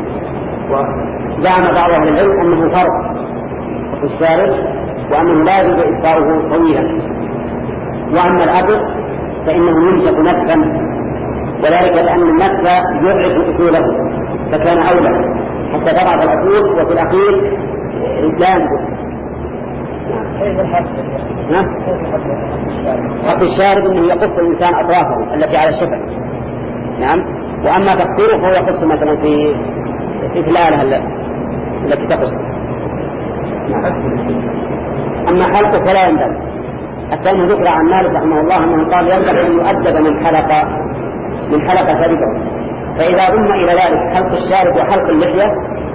Speaker 1: وزعم بعض أهل العلم أنه فرض حق الشارب وأنه لا يجوز إبقاؤه طويلا. وأما الأبد فإنه ينشق نفسا وذلك لأن النفس يضعف أصوله فكان أولى. حتى تضعف الأصول وفي الأخير لا ينبت نعم الشارب إنه يقص الإنسان أطرافه التي على الشفه نعم. وأما تقصيره فهو يقص مثلا في اثلاله التي تقص نعم. أما حلقه فلا ينبغي الثاني ذكر عن مالك رحمه الله أنه قال ينبغي أن يؤدب من حلق من حلق ثربه فإذا ضم إلى ذلك حلق الشارب وحلق اللحية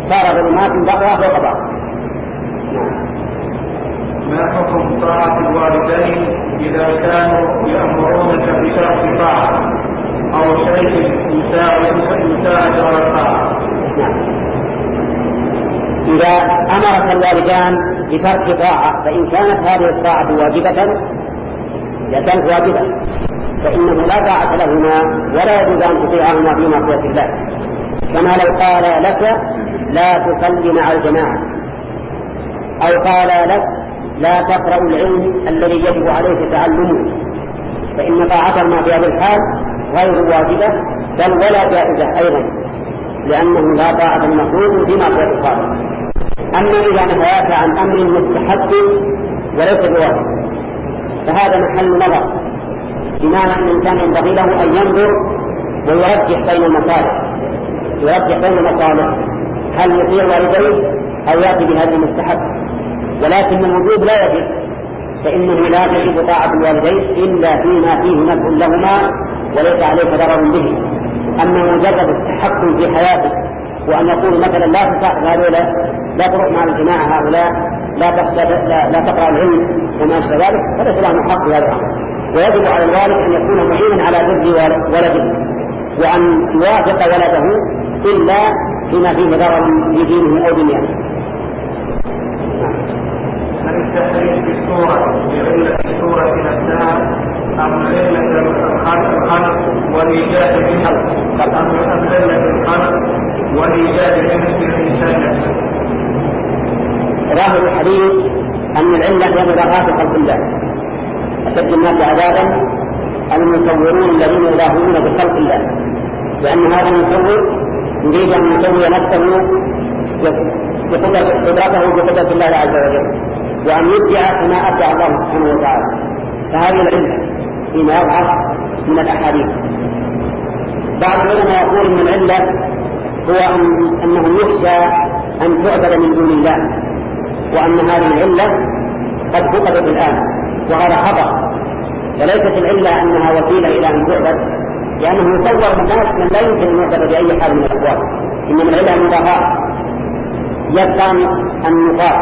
Speaker 1: صار ظلمات بعضها فوق بعض
Speaker 2: ما حكم طاعة الوالدين إذا كانوا يأمرونك بترك طاعة أو شيء يساعد يساعد على الطاعة؟
Speaker 1: إذا أمرك الوالدان بترك طاعة فإن كانت هذه الطاعة واجبة إذا كانت واجبة فإنه لا طاعة لهما ولا يجوز أن تطيعهما في معصية الله. كما لو قال لك لا تصلي مع الجماعة. أو قال لك لا تقرأ العلم الذي يجب عليك تعلمه. فإن طاعتهما في هذا الحال غير واجبة بل ولا جائزة أيضا. لأنه لا طاعة المفروض في معصية الخالق أما إذا نهاك عن أمر مستحب وليس بواجب. فهذا محل نظر. بمعنى أن الإنسان ينبغي له أن ينظر ويرجح بين المصالح يرجح بين المصالح هل يطيع والديه أو يأتي بهذا المستحب. ولكن الوجوب لا يجب. فإنه لا تجب طاعة الوالدين إلا فيما فيه نفع لهما وليس عليك ضرر به. أما مجرد التحكم في حياتك وأن يقول مثلا لا تصاحب هذولا لا تروح مع الجماعة هؤلاء لا لا, تقرأ العلم وما أشبه ذلك فليس له حق في هذا الأمر. ويجب على الوالد أن يكون معينا على بر ولده وأن يوافق ولده إلا فيما فيه ضرر لدينه أو دنياه.
Speaker 2: التحريم في الصورة الصورة نفسها أم علة الخلق والإيجاد بالخلق أم علة الخلق والإيجاد بمثل الإنسان نفسه
Speaker 1: ظاهر الحديث أن العلة هي مضاعفات خلق الله. أشد الناس عذابا المصورون الذين يضاهون بخلق الله. لأن هذا المصور يريد أن يسوي نفسه بقدرته بقدرة الله عز وجل. وأن يدعى كما أبدع الله سبحانه وتعالى. فهذه العلة فيما يضعف من الأحاديث. بعض العلماء يقول أن العلة هو أن أنه يخشى أن تعبد من دون الله وأن هذه العلة قد فقدت الآن وهذا خطأ. وليست العلة أنها وسيلة إلى أن تعبد لأنه يصور الناس من لا يمكن أن يعبد بأي حال من الأحوال. إنما العلة المضاهاة يبقى النقاط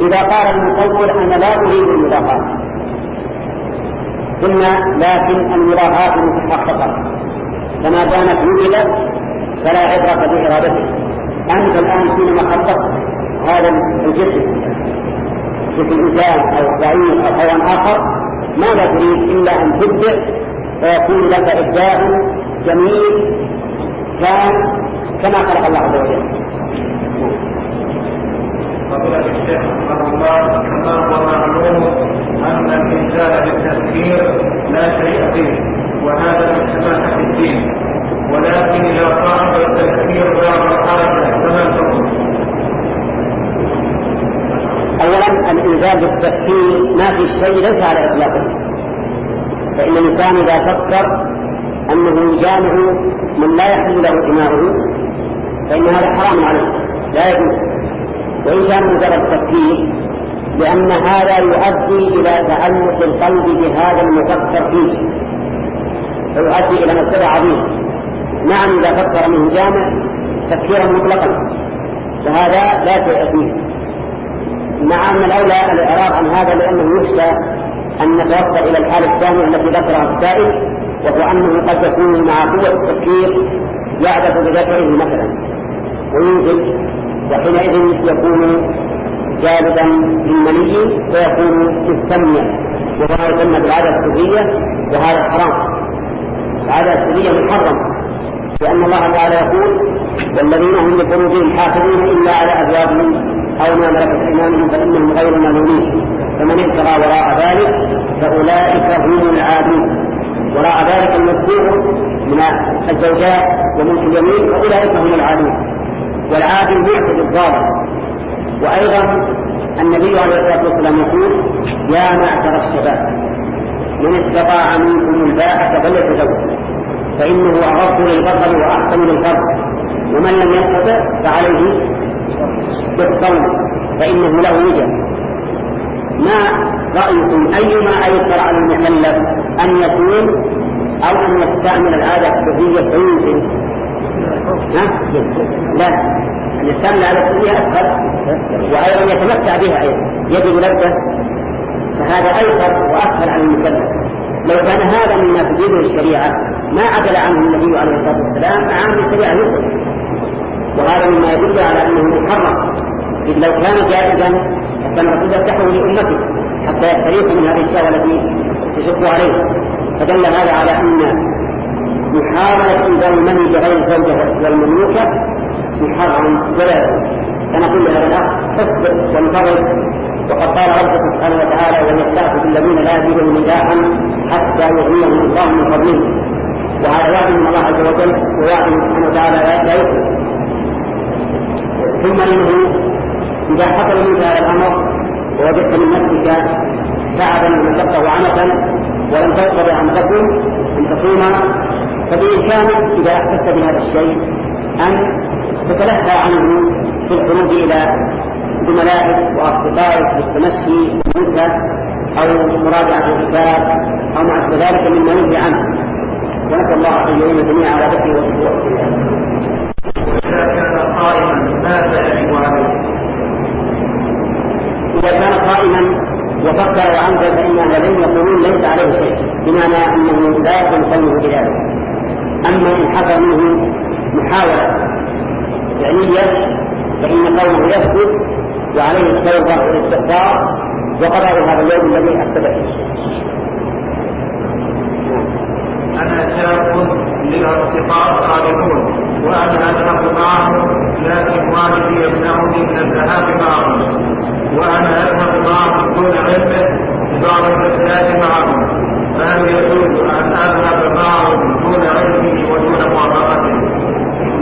Speaker 1: إذا قال المصور أنا لا أريد المضاهاة. قلنا لكن المضاهاة متحققة فما دامت وجدت فلا عبرة بإرادته أنت الآن حينما خططت هذا الجسم جسم إنسان أو بعيد أو حيوان آخر ماذا تريد إلا أن تبدع فيكون لك إبداع جميل كان كما خلق الله عز وجل.
Speaker 2: فضيلة الشيخ رحمه الله كما هو معلوم أن الإنسان بالتفكير لا شيء فيه. وهذا من سماحة الدين. ولكن إذا صاحب التفكير بعد الحركة فما الحكم؟
Speaker 1: أولا الإنزال بالتفكير ما في شيء ليس على إطلاقه. فإن الإنسان إذا فكر أنه يجامع من لا يحل له دماغه فإن هذا حرام عليه. لا يجوز. وإن كان مجرد تفكير لأن هذا يؤدي إلى تعلق القلب بهذا المفكر فيه. فيؤدي إلى مفسدة عظيمة نعم إذا فكر منه جامع تفكيرا مطلقا. فهذا لا شيء فيه. مع أن الأولى الإعراض عن هذا لأنه يخشى أن نتوصل إلى الحالة الثانية التي ذكرها السائل وهو أنه قد يكون مع قوة التفكير يعبث بذكره مثلا. وينزل وحينئذ يكون جالبا للمني ويكون مستميا. وهذا يسمى بالعادة السرية وهذا حرام. العادة السرية محرم لأن الله تعالى يقول والذين هم لفروجهم حافظون إلا على أزواجهم أو ما ملكت أيمانهم فإنهم غير ملومين فمن ابتغى وراء ذلك فأولئك هم العادون. وراء ذلك المذكور من الزوجات وملك اليمين فأولئك هم العادون. والعادل يعتد الظالم وأيضا النبي عليه الصلاة والسلام يقول يا معشر الشباب من استطاع منكم الباءة فليتزوج. فإنه أغض للبصر وأحسن للفرد. ومن لم يستطع فعليه بالصوم فإنه له وجه. ما رأيكم أيما أيسر على المكلف أن يكون أو أن يستعمل العادة السرية فيمكن ها؟ لا. أن يستعمل العادة السرية أسهل وأيضا يتمتع بها أيضا. يجد لذة فهذا أيسر وأسهل على المكلف. لو كان هذا مما تجيبه الشريعة ما عدل عنه النبي عليه الصلاة والسلام مع الشريعة يخرج وهذا مما يدل على أنه محرم. إذ لو كان جائزا كان الرسول يفتحه لأمته حتى يستريح من هذه الشهوة التي تشق عليه. فدل هذا على أن محاولة إنزال المني بغير الزوجة والمملوكة محرم ولا فنقول لهذا الأخ اصبر وانتظر. وقد قال ربك سبحانه وتعالى وليستعفف الذين لا يجدون نكاحا حتى يغنيهم الله من فضله وهذا وعد من الله عز وجل ووعد سبحانه وتعالى لا يكون ثم إنه إذا حصل منك هذا الأمر ووجدت من نفسك تعبا ومشقه وعنفا ولم تقدر ان تكن أن تصوم فبإمكانك إذا أحسست بهذا الشيء أن تتلهى عنه في الخروج إلى زملائك وأصدقائك بالتمشي والنزهه أو مراجعة الكتاب أو ما ذلك مما ينهي عنه ونسأل الله أن يعين الجميع على ذكره وشكره
Speaker 2: وإذا كان قائما ماذا يجب؟
Speaker 1: إذا كان قائما وفكر وعنده فإن العلم يقولون ليس عليه شيء بمعنى أنه لا يلزمه بذلك أما إن حصل منه محاولة فعلية فإن قوله يسكت وعليه التوبة والاستغفار وقضاء هذا اليوم الذي أفسد فيه.
Speaker 2: أنا شاب للأصدقاء صادقون وأنا أذهب معهم لكن والدي يمنعني من الذهاب معهم وأنا أذهب معهم دون علمه بعض الرحلات معهم فهل يجوز أن أذهب معهم دون علمه ودون موافقته؟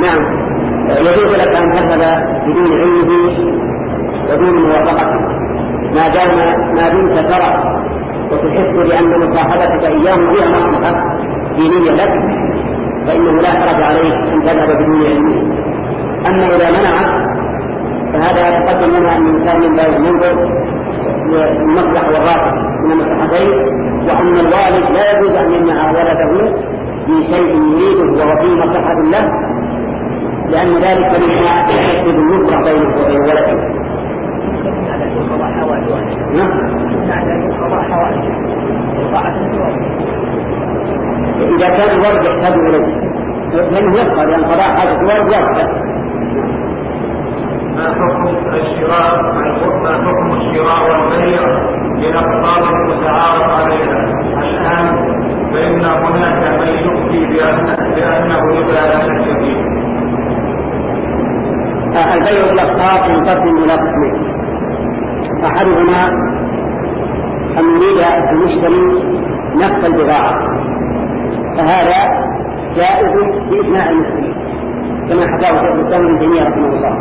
Speaker 1: نعم يجوز لك أن تذهب بدون علمه ودون موافقته ما دام ما دمت ترى وتحس بأن مصاحبتك إياه هي مصلحة دينية لك فإنه لا حرج عليك أن تذهب بدون علمه أما إذا منعك فهذا يتقدم لنا أن الإنسان من باب المنظر للمصلحة والراحة من المصلحتين وأن الوالد لا يجوز أن يمنع ولده في شيء يريده وهو فيه مصلحة له لأن ذلك مما يحدد النصرة بينه وبين ولده. نعم. إذا كان الورد يحتاج إليه فإنه يبقى لأن قضاء حاجة الورد واجبة
Speaker 2: ما حكم الشراء ما حكم الشراء والبيع للأقطار المتعارف عليها الآن فإن هناك من يفتي بأن بأنه لا شك فيه.
Speaker 1: البيع بالأقطار ينقسم إلى قسمين أحدهما أن يريد المشتري نفس البضاعة. فهذا جائز بإجماع المسلمين كما حكاه شيخ الإسلام ابن تيمية رحمه الله.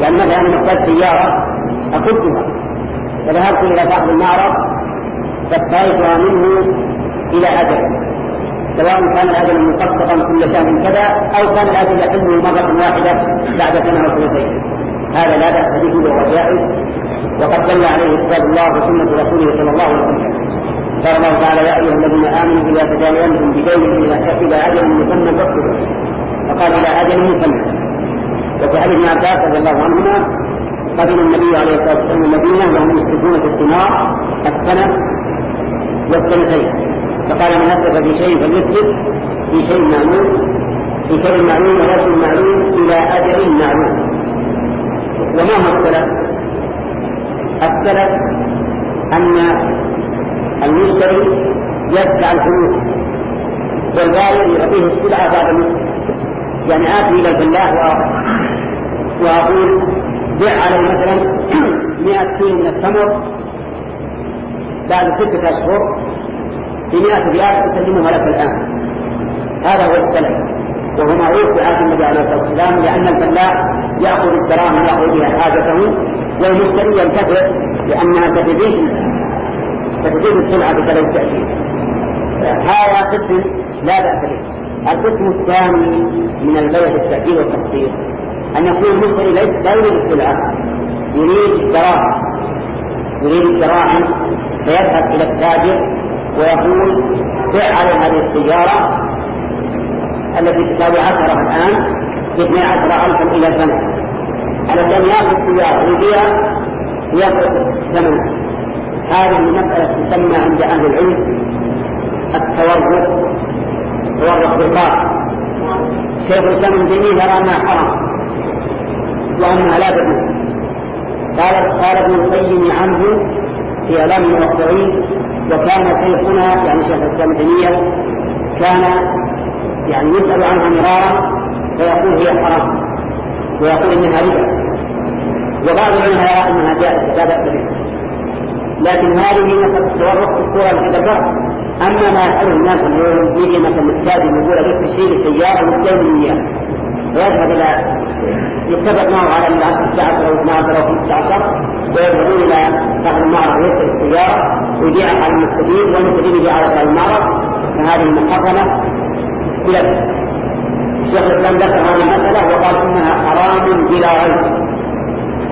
Speaker 1: لأن مثلا أنا محتاج سيارة أخذها فذهبت إلى صاحب المعرض فاشتريتها منه إلى أجل. سواء كان الأجل مخصصا كل شهر كذا أو كان الأجل يحله مرة واحدة بعد سنة أو سنتين. هذا لا بأس به وهو وقد دل عليه كتاب الله وسنة رسوله صلى الله عليه وسلم. قال الله تعالى يا أيها الذين آمنوا إذا تداينتم بدين إلى أجل مسمى فاكتبوا فقال إلى أجل مسمى وفي حديث ابن عباس رضي الله عنهما قدم النبي عليه الصلاة والسلام المدينة وهم يشركون في الثمار السنة والسنتين. فقال من أسرف في شيء فليسرف في شيء معلوم. في شيء معلوم ولكن معلوم إلى أجل معلوم. وما هو السلف؟ السلف أن المشتري يدفع الفلوس والبائع يعطيه السلعة بعد المشتري يعني آتي إلى الفلاح وأقول بع علي مثلا 100 كيلو من التمر بعد ستة أشهر. بمئة ريال تسلمها لك الآن. هذا هو السلف. وهو معروف في عهد النبي عليه الصلاة والسلام لأن الفلاح يأخذ الدراهم يأخذ بها حاجته والمشتري ينتفع لانها تزيد تزيد السلعة بسبب التأثير. هذا قسم لا بأس به. القسم الثاني من البيع بالتاثير والتقصير أن يكون المشتري ليس لا يريد السلعة يريد الدراهم. يريد الدراهم فيذهب إلى التاجر ويقول بع على هذه السيارة التي تساوي عشرة الآن باثني عشر ألفا إلى سنة. علشان يأخذ سيارة ويبيع ويأخذ ثمنها هذه المسألة تسمى عند أهل العلم التورط تورط بالقاع شيخ الإسلام ابن تيمية يرى أنها حرام وأنها لا تجوز قال قال ابن القيم عنه في إعلام الموقعين وكان شيخنا يعني شيخ الإسلام ابن تيمية كان يعني يسأل عنها مرارا فيقول هي حرام ويقول إنها ربا وبعض العلماء يرى أنها جائزة لا بأس بها. لكن هذه مثل التورط في الصورة التي ذكرت أما ما يفعله الناس اليوم يجي مثلا محتاج يقول لك تشيل السيارة اياه ويذهب إلى يتفق معه على الساعة أو 12 أو 15 ويذهبون إلى صاحب المعرض ويشتري السيارة ويبيعها على المستفيد والمستفيد يبيعها على صاحب المعرض. فهذه محرمة اختلاف شيخ الإسلام ذكر هذه المسألة وقال إنها حرام بلا ريب.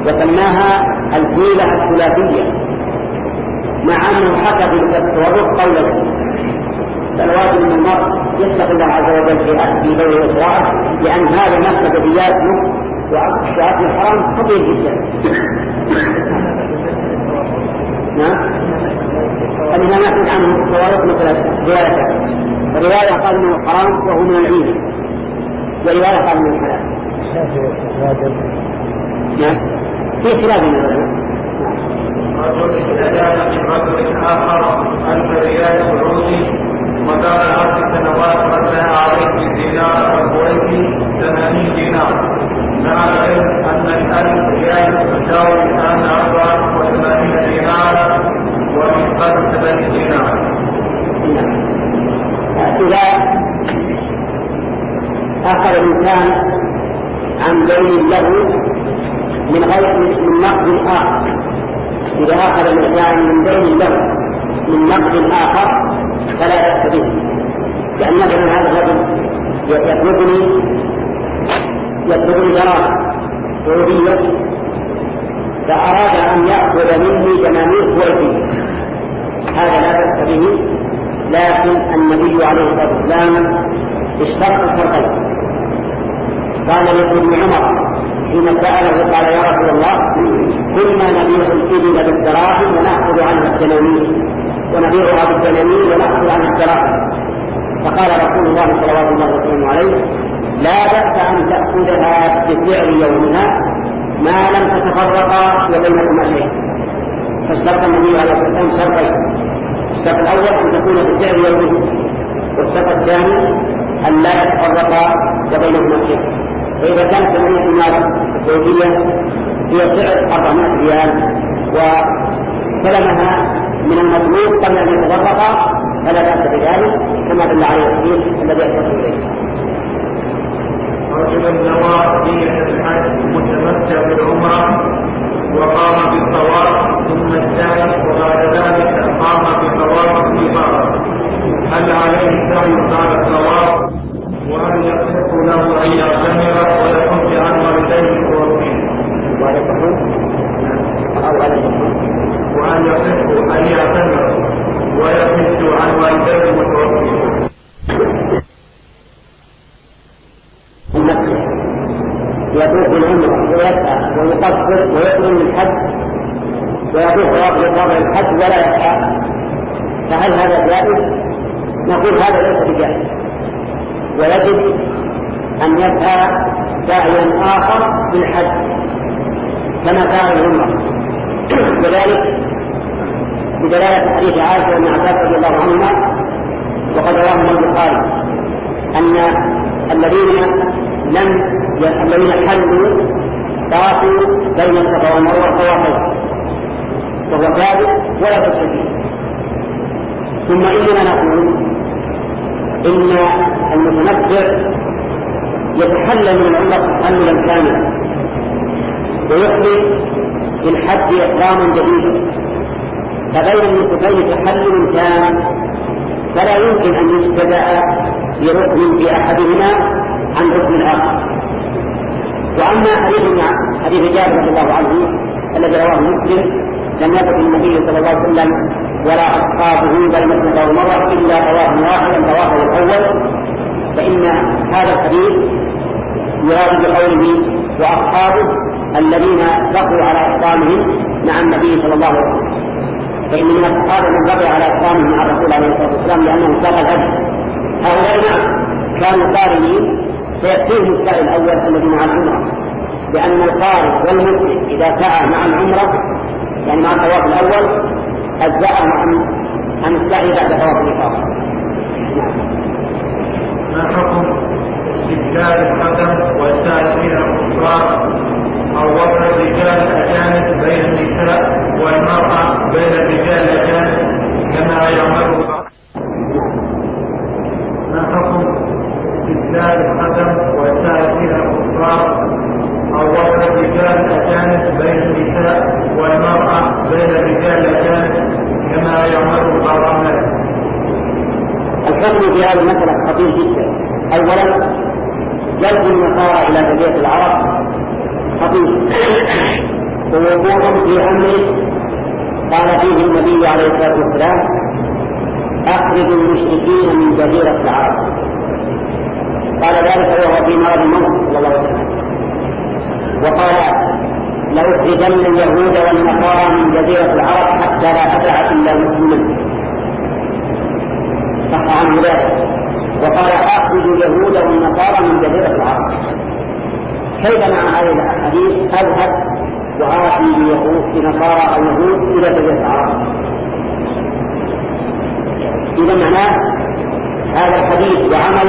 Speaker 1: وسماها الحيله الثلاثية مع أنه حكى في التورط قولا فالواجب ان المرء يتقي الله عز وجل في اكل بيعه وشراءه لأن هذا الذي ياكله واكل الحرام خطير جدا. نعم؟ الإمام أحمد عنه التورط مثل رواية رواية قال إنه حرام وهو من العيد ورواية قال إنه حلال. نعم؟ في خلاف من العلماء.
Speaker 2: رجل آخر ألف ريال سعودي مدار عشر سنوات ردها عليه بدينار الكويتي ثمانين دينار مع العلم أن الألف ريال تساوي الآن أربعة وثمانين دينارا ومثقال ثمانين دينار.
Speaker 1: إذا أخذ الإنسان عن دين له من غير من نقد آخر إذا أخذ الإنسان من دين له من نقد آخر فلا بأس به لأن مثلا هذا الرجل يطلبني يطلبني دراهم سعودية فأراد أن يأخذ مني دنانير كويتية هذا لا بأس به لكن النبي عليه الصلاة والسلام اشترط شرطين قال لابن عمر حين سأله قال يا رسول الله كنا نبيع الإبل بالدراهم ونأخذ عنها الدنانير ونبيعها بالدنانير وناخذ عنها الدراهم فقال رسول الله صلوات الله وسلامه عليه لا بأس أن تأخذها بسعر يومها ما لم تتفرقا وبينكما شيء فاشترط النبي عليه الصلاة والسلام شرطين الشرط الأول أن تكون بالفعل يومه والشرط الثاني أن لا يتفرق وبينهما شيء فإذا كانت ثمانية دينار الزوجية هي سعر 400 ريال وسلمها من المطلوب قبل أن يتفرق فلا بأس بذلك كما دل عليه الحديث الذي أشرت إليه.
Speaker 2: رجل نوى نية الحج متمتع بالعمرة وقام بالطواف ثم الثاني وبعد ذلك قام بطواف الإمارة. هل عليه السعي بعد الطواف؟ وهل يصح له أن يعتمر ويحج عن والديه المتوفين؟ وهل يصح أن يعتمر ويحج عن والديه المتوفين؟
Speaker 1: يطوف بالعمرة ويسعى ويقصر ويحرم الحج ويطوف لقضاء الحج ولا يسعى فهل هذا جائز؟ نقول هذا ليس بجائز ويجب أن يسعى سعيا آخر في الحج كما فعل العمرة وذلك بدلالة حديث عائشة وابن عباس رضي الله عنهما وقد رواه البخاري أن الذين لم الذين حلوا طافوا بين الصفا والمروة طوافين وهو ثابت ولا فيه ثم إننا نقول إن المتنفر يتحلل من العمرة تحللا كاملا ويحدث في الحج إحراما جديدا. فبين النسبين تحلل تام فلا يمكن أن يبتدأ بركن في أحدهما عن ركن الآخر. وأما حديث حديث جابر رضي الله عنه الذي رواه مسلم لم يكن النبي صلى الله عليه وسلم ولا أصحابه بل مثل مرة إلا طواف واحدا طوافه الأول. فإن هذا الحديث يراد بقوله وأصحابه الذين بقوا على إحرامهم مع النبي صلى الله عليه وسلم. فإن من الصحابة من بقي على إحرامهم مع الرسول عليه الصلاة والسلام لأنه ساق الهدي هؤلاء نعم كانوا قارنين فيكفيهم السعي الأول الذي مع العمرة. لأن القارئ والمسلم إذا سعى مع العمرة يعني مع الطواف الأول أجزاءهم عن عن السعي بعد طواف الإفاضة
Speaker 2: ما حكم استبدال القدم والسعي بين الكفار أو وضع الرجال الأجانب بين النساء والمرأة بين الرجال الأجانب كما يعمل ما حكم استبدال القدم والسعي بين الكفار أو وضع الرجال الأجانب بين النساء والمرأة بين الرجال الأجانب كما يعمل الناس.
Speaker 1: الحكم في هذه المسألة خطير جدا. أولا جلب النصارى إلى جزيرة العرب خطير ووقوع في أمر قال فيه النبي عليه الصلاة والسلام أخرج المشركين من جزيرة العرب. قال ذلك وهو في مرض الموت صلى الله عليه وسلم. وقال لأخرجن اليهود والنصارى من جزيرة العرب حتى لا أدع إلا مسلما صح عنه ذلك. وقال أخرج اليهود والنصارى من جزيرة العرب. كيف مع هذه الأحاديث أذهب بيهود بنصارى أو يهود إلى جزيرة العرب. إذا معناه هذا الحديث وعمل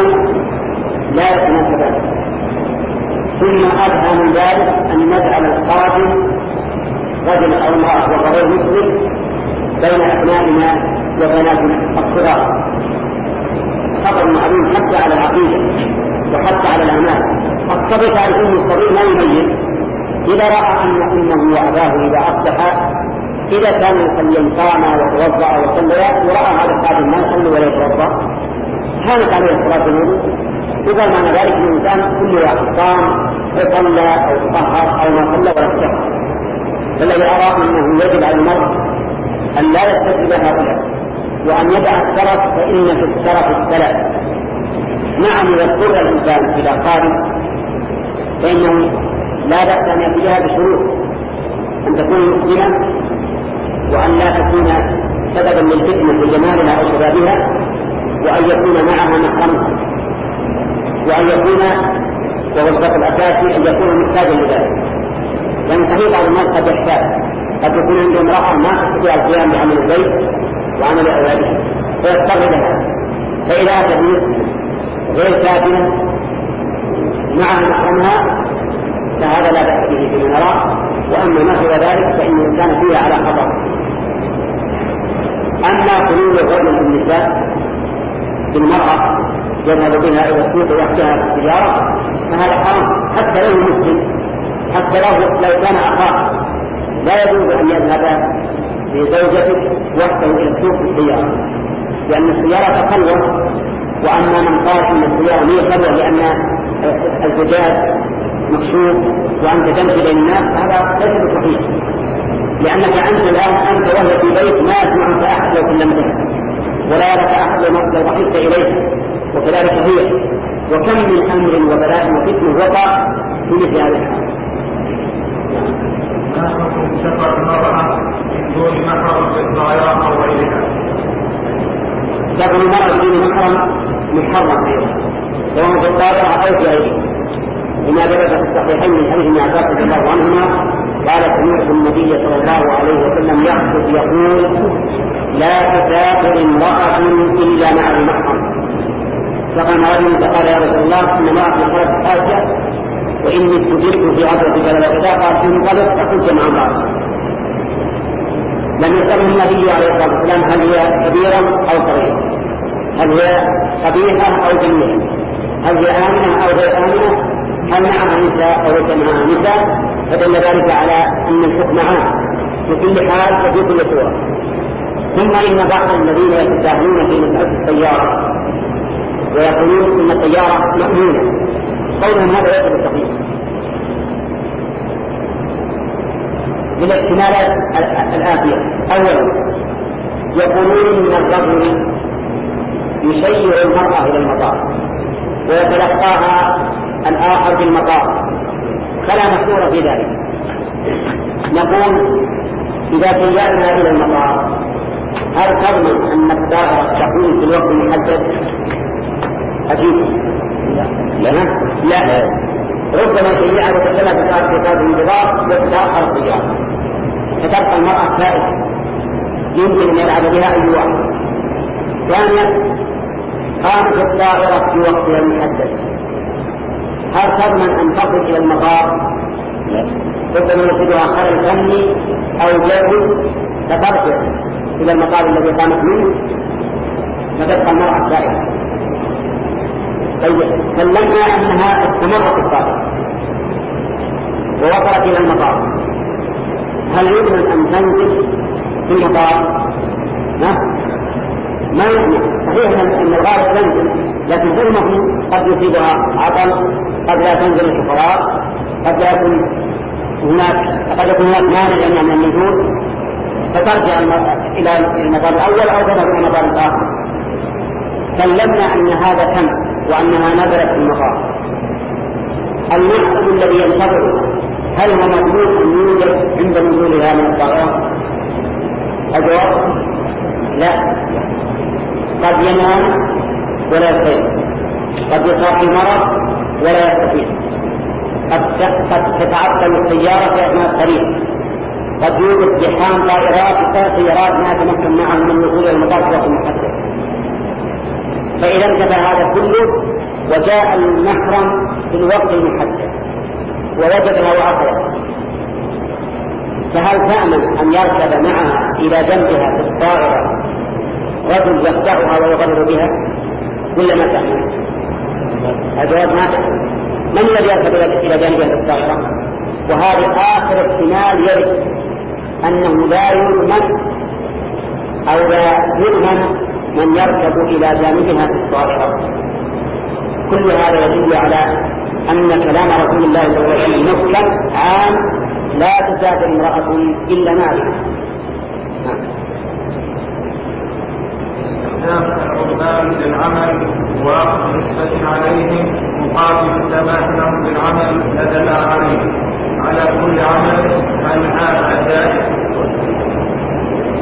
Speaker 1: لا يتناسبان. ثم أدهى من ذلك أن نجعل القادم رجل أو امرأة وغير مسلم بين أبنائنا وبناتنا. الصغار. خطر معلوم حتى على العقيدة وحتى على الأعمال. الصبي تعرفون الصغير لا يميز. إذا رأى أن أمه وأباه إذا أصبح إذا كان يصلي قام وتوضأ وصلى ورأى هذا القادم ما يصلي ولا يتوضأ. كانت عليه الصلاة والسلام إذا معنى ذلك؟ الإنسان كل واحد صام صلى أو تطهر أو ما صلى ولا استغفر فالذي أرى أنه يجب على المرء أن لا يستجيب هؤلاء وأن يدع السرف فإن في السرف السلف. نعم إذا اضطر الإنسان إلى قارئ فإنه لا بأس أن يأتيها بشروط أن تكون مسلمة وأن لا تكون سببا للفتنة بجمالها أو شبابها وأن يكون معها محرمها وأن يكون وهو الشرط الأساسي أن يكون محتاجا لذلك. لأن صحيح بعض الناس قد يحتاج قد يكون عنده امرأة ما تستطيع القيام بعمل البيت وعمل أولادها فيضطر لها. فإذا بمسلم غير ساكنة مع محرمها فهذا لا بأس به فيما نرى. وأما ما سوى ذلك فإن الإنسان فيه على خطر. أما خلو الرجل النساء بالمرأة يذهب بها إلى السوق ويحكيها في التجارة فهذا حرام. حتى لو مسلم حتى لو لو كان أخاه لا يجوز أن يذهب بزوجته وحده إلى السوق بالسيارة لأن السيارة خلوة وأما من قال أن السيارة هي خلوة لأن الزجاج مكشوف وأنت تمشي بين الناس هذا ليس بصحيح لأنك أنت الآن أنت وهي في بيت ما يسمعك أحد لو كلمته ولا يراك أحد لو ضحكت إليه. وكذلك هي وكم من أمر وبلاء وفتن وقع في مثل هذا الحال.
Speaker 2: سفر المرأة دون محرم غيرها
Speaker 1: لكن محرم أيضا. سواء في الطائرة أو في غيره لما ثبت في الصحيحين من حديث ابن عباس رضي الله عنهما قال سمعت النبي صلى الله عليه وسلم يخطب يقول لا تسافر امرأة إلا مع المحرم. فقام رجل فقال يا رسول الله إن امرأة خرجت حاجة وإني استجبت في عبرة كذا قال تنطلق فقلت مع امرأة لم يسأله النبي عليه الصلاة والسلام هل هي كبيرة أو صغيرة. هل هي قبيحة أو جميلة. هل هي آمنة أو غير آمنة. هل معها نساء أو ليس معها نساء فدل ذلك على أن الحكم عام. في كل حال وفي كل صورة ثم إن بعض الذين يتساهلون في مسألة السيارة ويقولون إن السيارة مأمونة. قولهم هذا ليس بالصحيح بالاحتمالات الآتية أولا يقولون إن الرجل يسير المرأة إلى المطار. ويتلقاها الآخر في المطار فلا محذور في ذلك. نقول إذا سيرنا إلى المطار هل تضمن أن الطائرة تكون في الوقت المحدد؟ أكيد لا. لا. ربما سيئة وتسمى في قطار الانتظار وتتأخر الطيارة فتبقى المرأة فائدة يمكن أن يلعب بها أي واحد ثانيا قامت الطائرة في وقتها المحدد هل تضمن أن تصل إلى المطار؟ ربما يصيبها خلل فني أو جو فترجع إلى المطار الذي قامت منه. فتبقى المرأة سائلة طيب سلمنا أنها استمرت الطائرة. ووصلت إلى المطار. هل يمكن أن تنزل في المطار؟ ما يعني صحيح ان الغالب تنزل لكن المفروض قد يصيبها عطل قد لا تنزل السفرات قد لا يكون هناك قد يكون هناك مانع من النزول. فترجع إلى المطار الأول أو تذهب إلى المطار الآخر. سلمنا أن هذا تم وأنها نزلت في المطار المحكم الذي ينتظر هل هو مطلوب أن يوجد عند نزولها من الطائرة؟ الجواب لا. قد ينام ولا يستيقظ قد يصاب بمرض ولا يستطيع. قد تتعطل السيارة في أثناء الطريق. قد يوجد زحام طائرات سيارات ما يتمكن معها من الوصول إلى المطار وقت محدد فإذا انتهى هذا كله وجاء المحرم في الوقت المحدد ووجدها وأخذها فهل تأمن أن يركب معها إلى جنبها في الطائرة رجل يخدعها ويغرر بها ولا ما تحمل؟ الجواب ما تحمل من الذي يركب إلى جانبها في الطائره؟ وهذا آخر احتمال يرد أنه لا يؤمن أو لا يؤمن من يركب إلى جانبها في الطائره كل هذا يدل على أن كلام رسول الله صلى الله عليه وسلم محكم عام لا تسافر امرأة إلا نارها
Speaker 2: العمال للعمل وأخذ نسبة عليهم مقابل السماح لهم بالعمل لدى عليه على كل عمل هل هذا جائز؟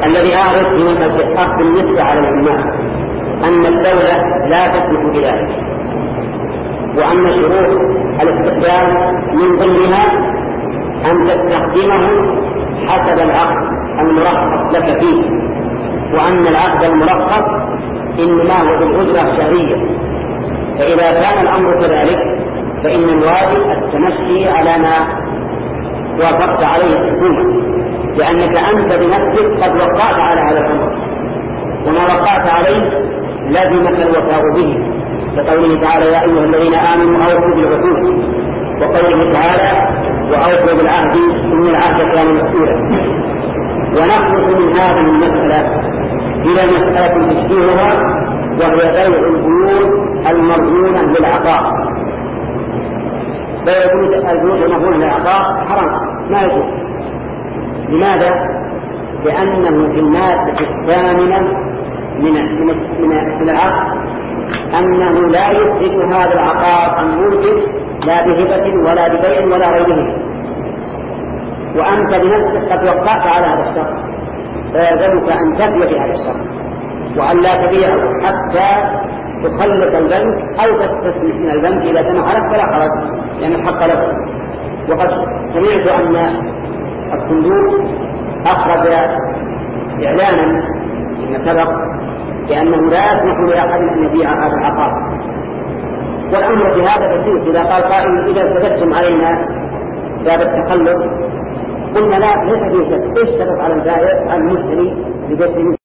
Speaker 1: الذي أعرف في مسألة أخذ النسبة على العمال أن الدولة لا تسمح بذلك وأن شروط الاستخدام من ضمنها أن تستخدمه حسب العقد المرخص لك فيه وأن العقد المرخص إنما هو بالأجرة الشهرية فإذا كان الأمر كذلك فإن الواجب التمشي على ما وافقت عليه الحكومة لأنك أنت بنفسك قد وقعت على هذا الأمر. وما وقعت عليه لازمك الوفاء به. كقوله تعالى يا أيها الذين آمنوا أوفوا بالعقود. وقوله تعالى وأوفوا بالعهد إن العهد كان مسؤولا. ونخلص من هذه المسألة إلى مسألة تشبيهها وهي بيع البيوت المرهونة للعطاء بيع البيوت المرهونة للعطاء حرام ما يجوز. لماذا؟ لأنه في المادة الثامنة من من من العقد أنه لا يثبت هذا العقار موجب لا بهبة ولا ببيع ولا غيره. وأنت بنفسك قد وقعت على هذا الشرط. فيلزمك أن تفي بهذا الشرط وأن لا تبيعه حتى تخلص البنك أو تستثمر من البنك إذا سمح لك فلا حرج لأن الحق له وقد سمعت أن الصندوق أخرج إعلانا فيما سبق بأنه لا يسمح لأحد أن يبيع هذا العقار. والأمر في هذا بسيط إذا قال قائل إذا ثبتتم علينا باب التخلص قلنا لا ليس فيه شك. اشترط على البائع المشتري بجسم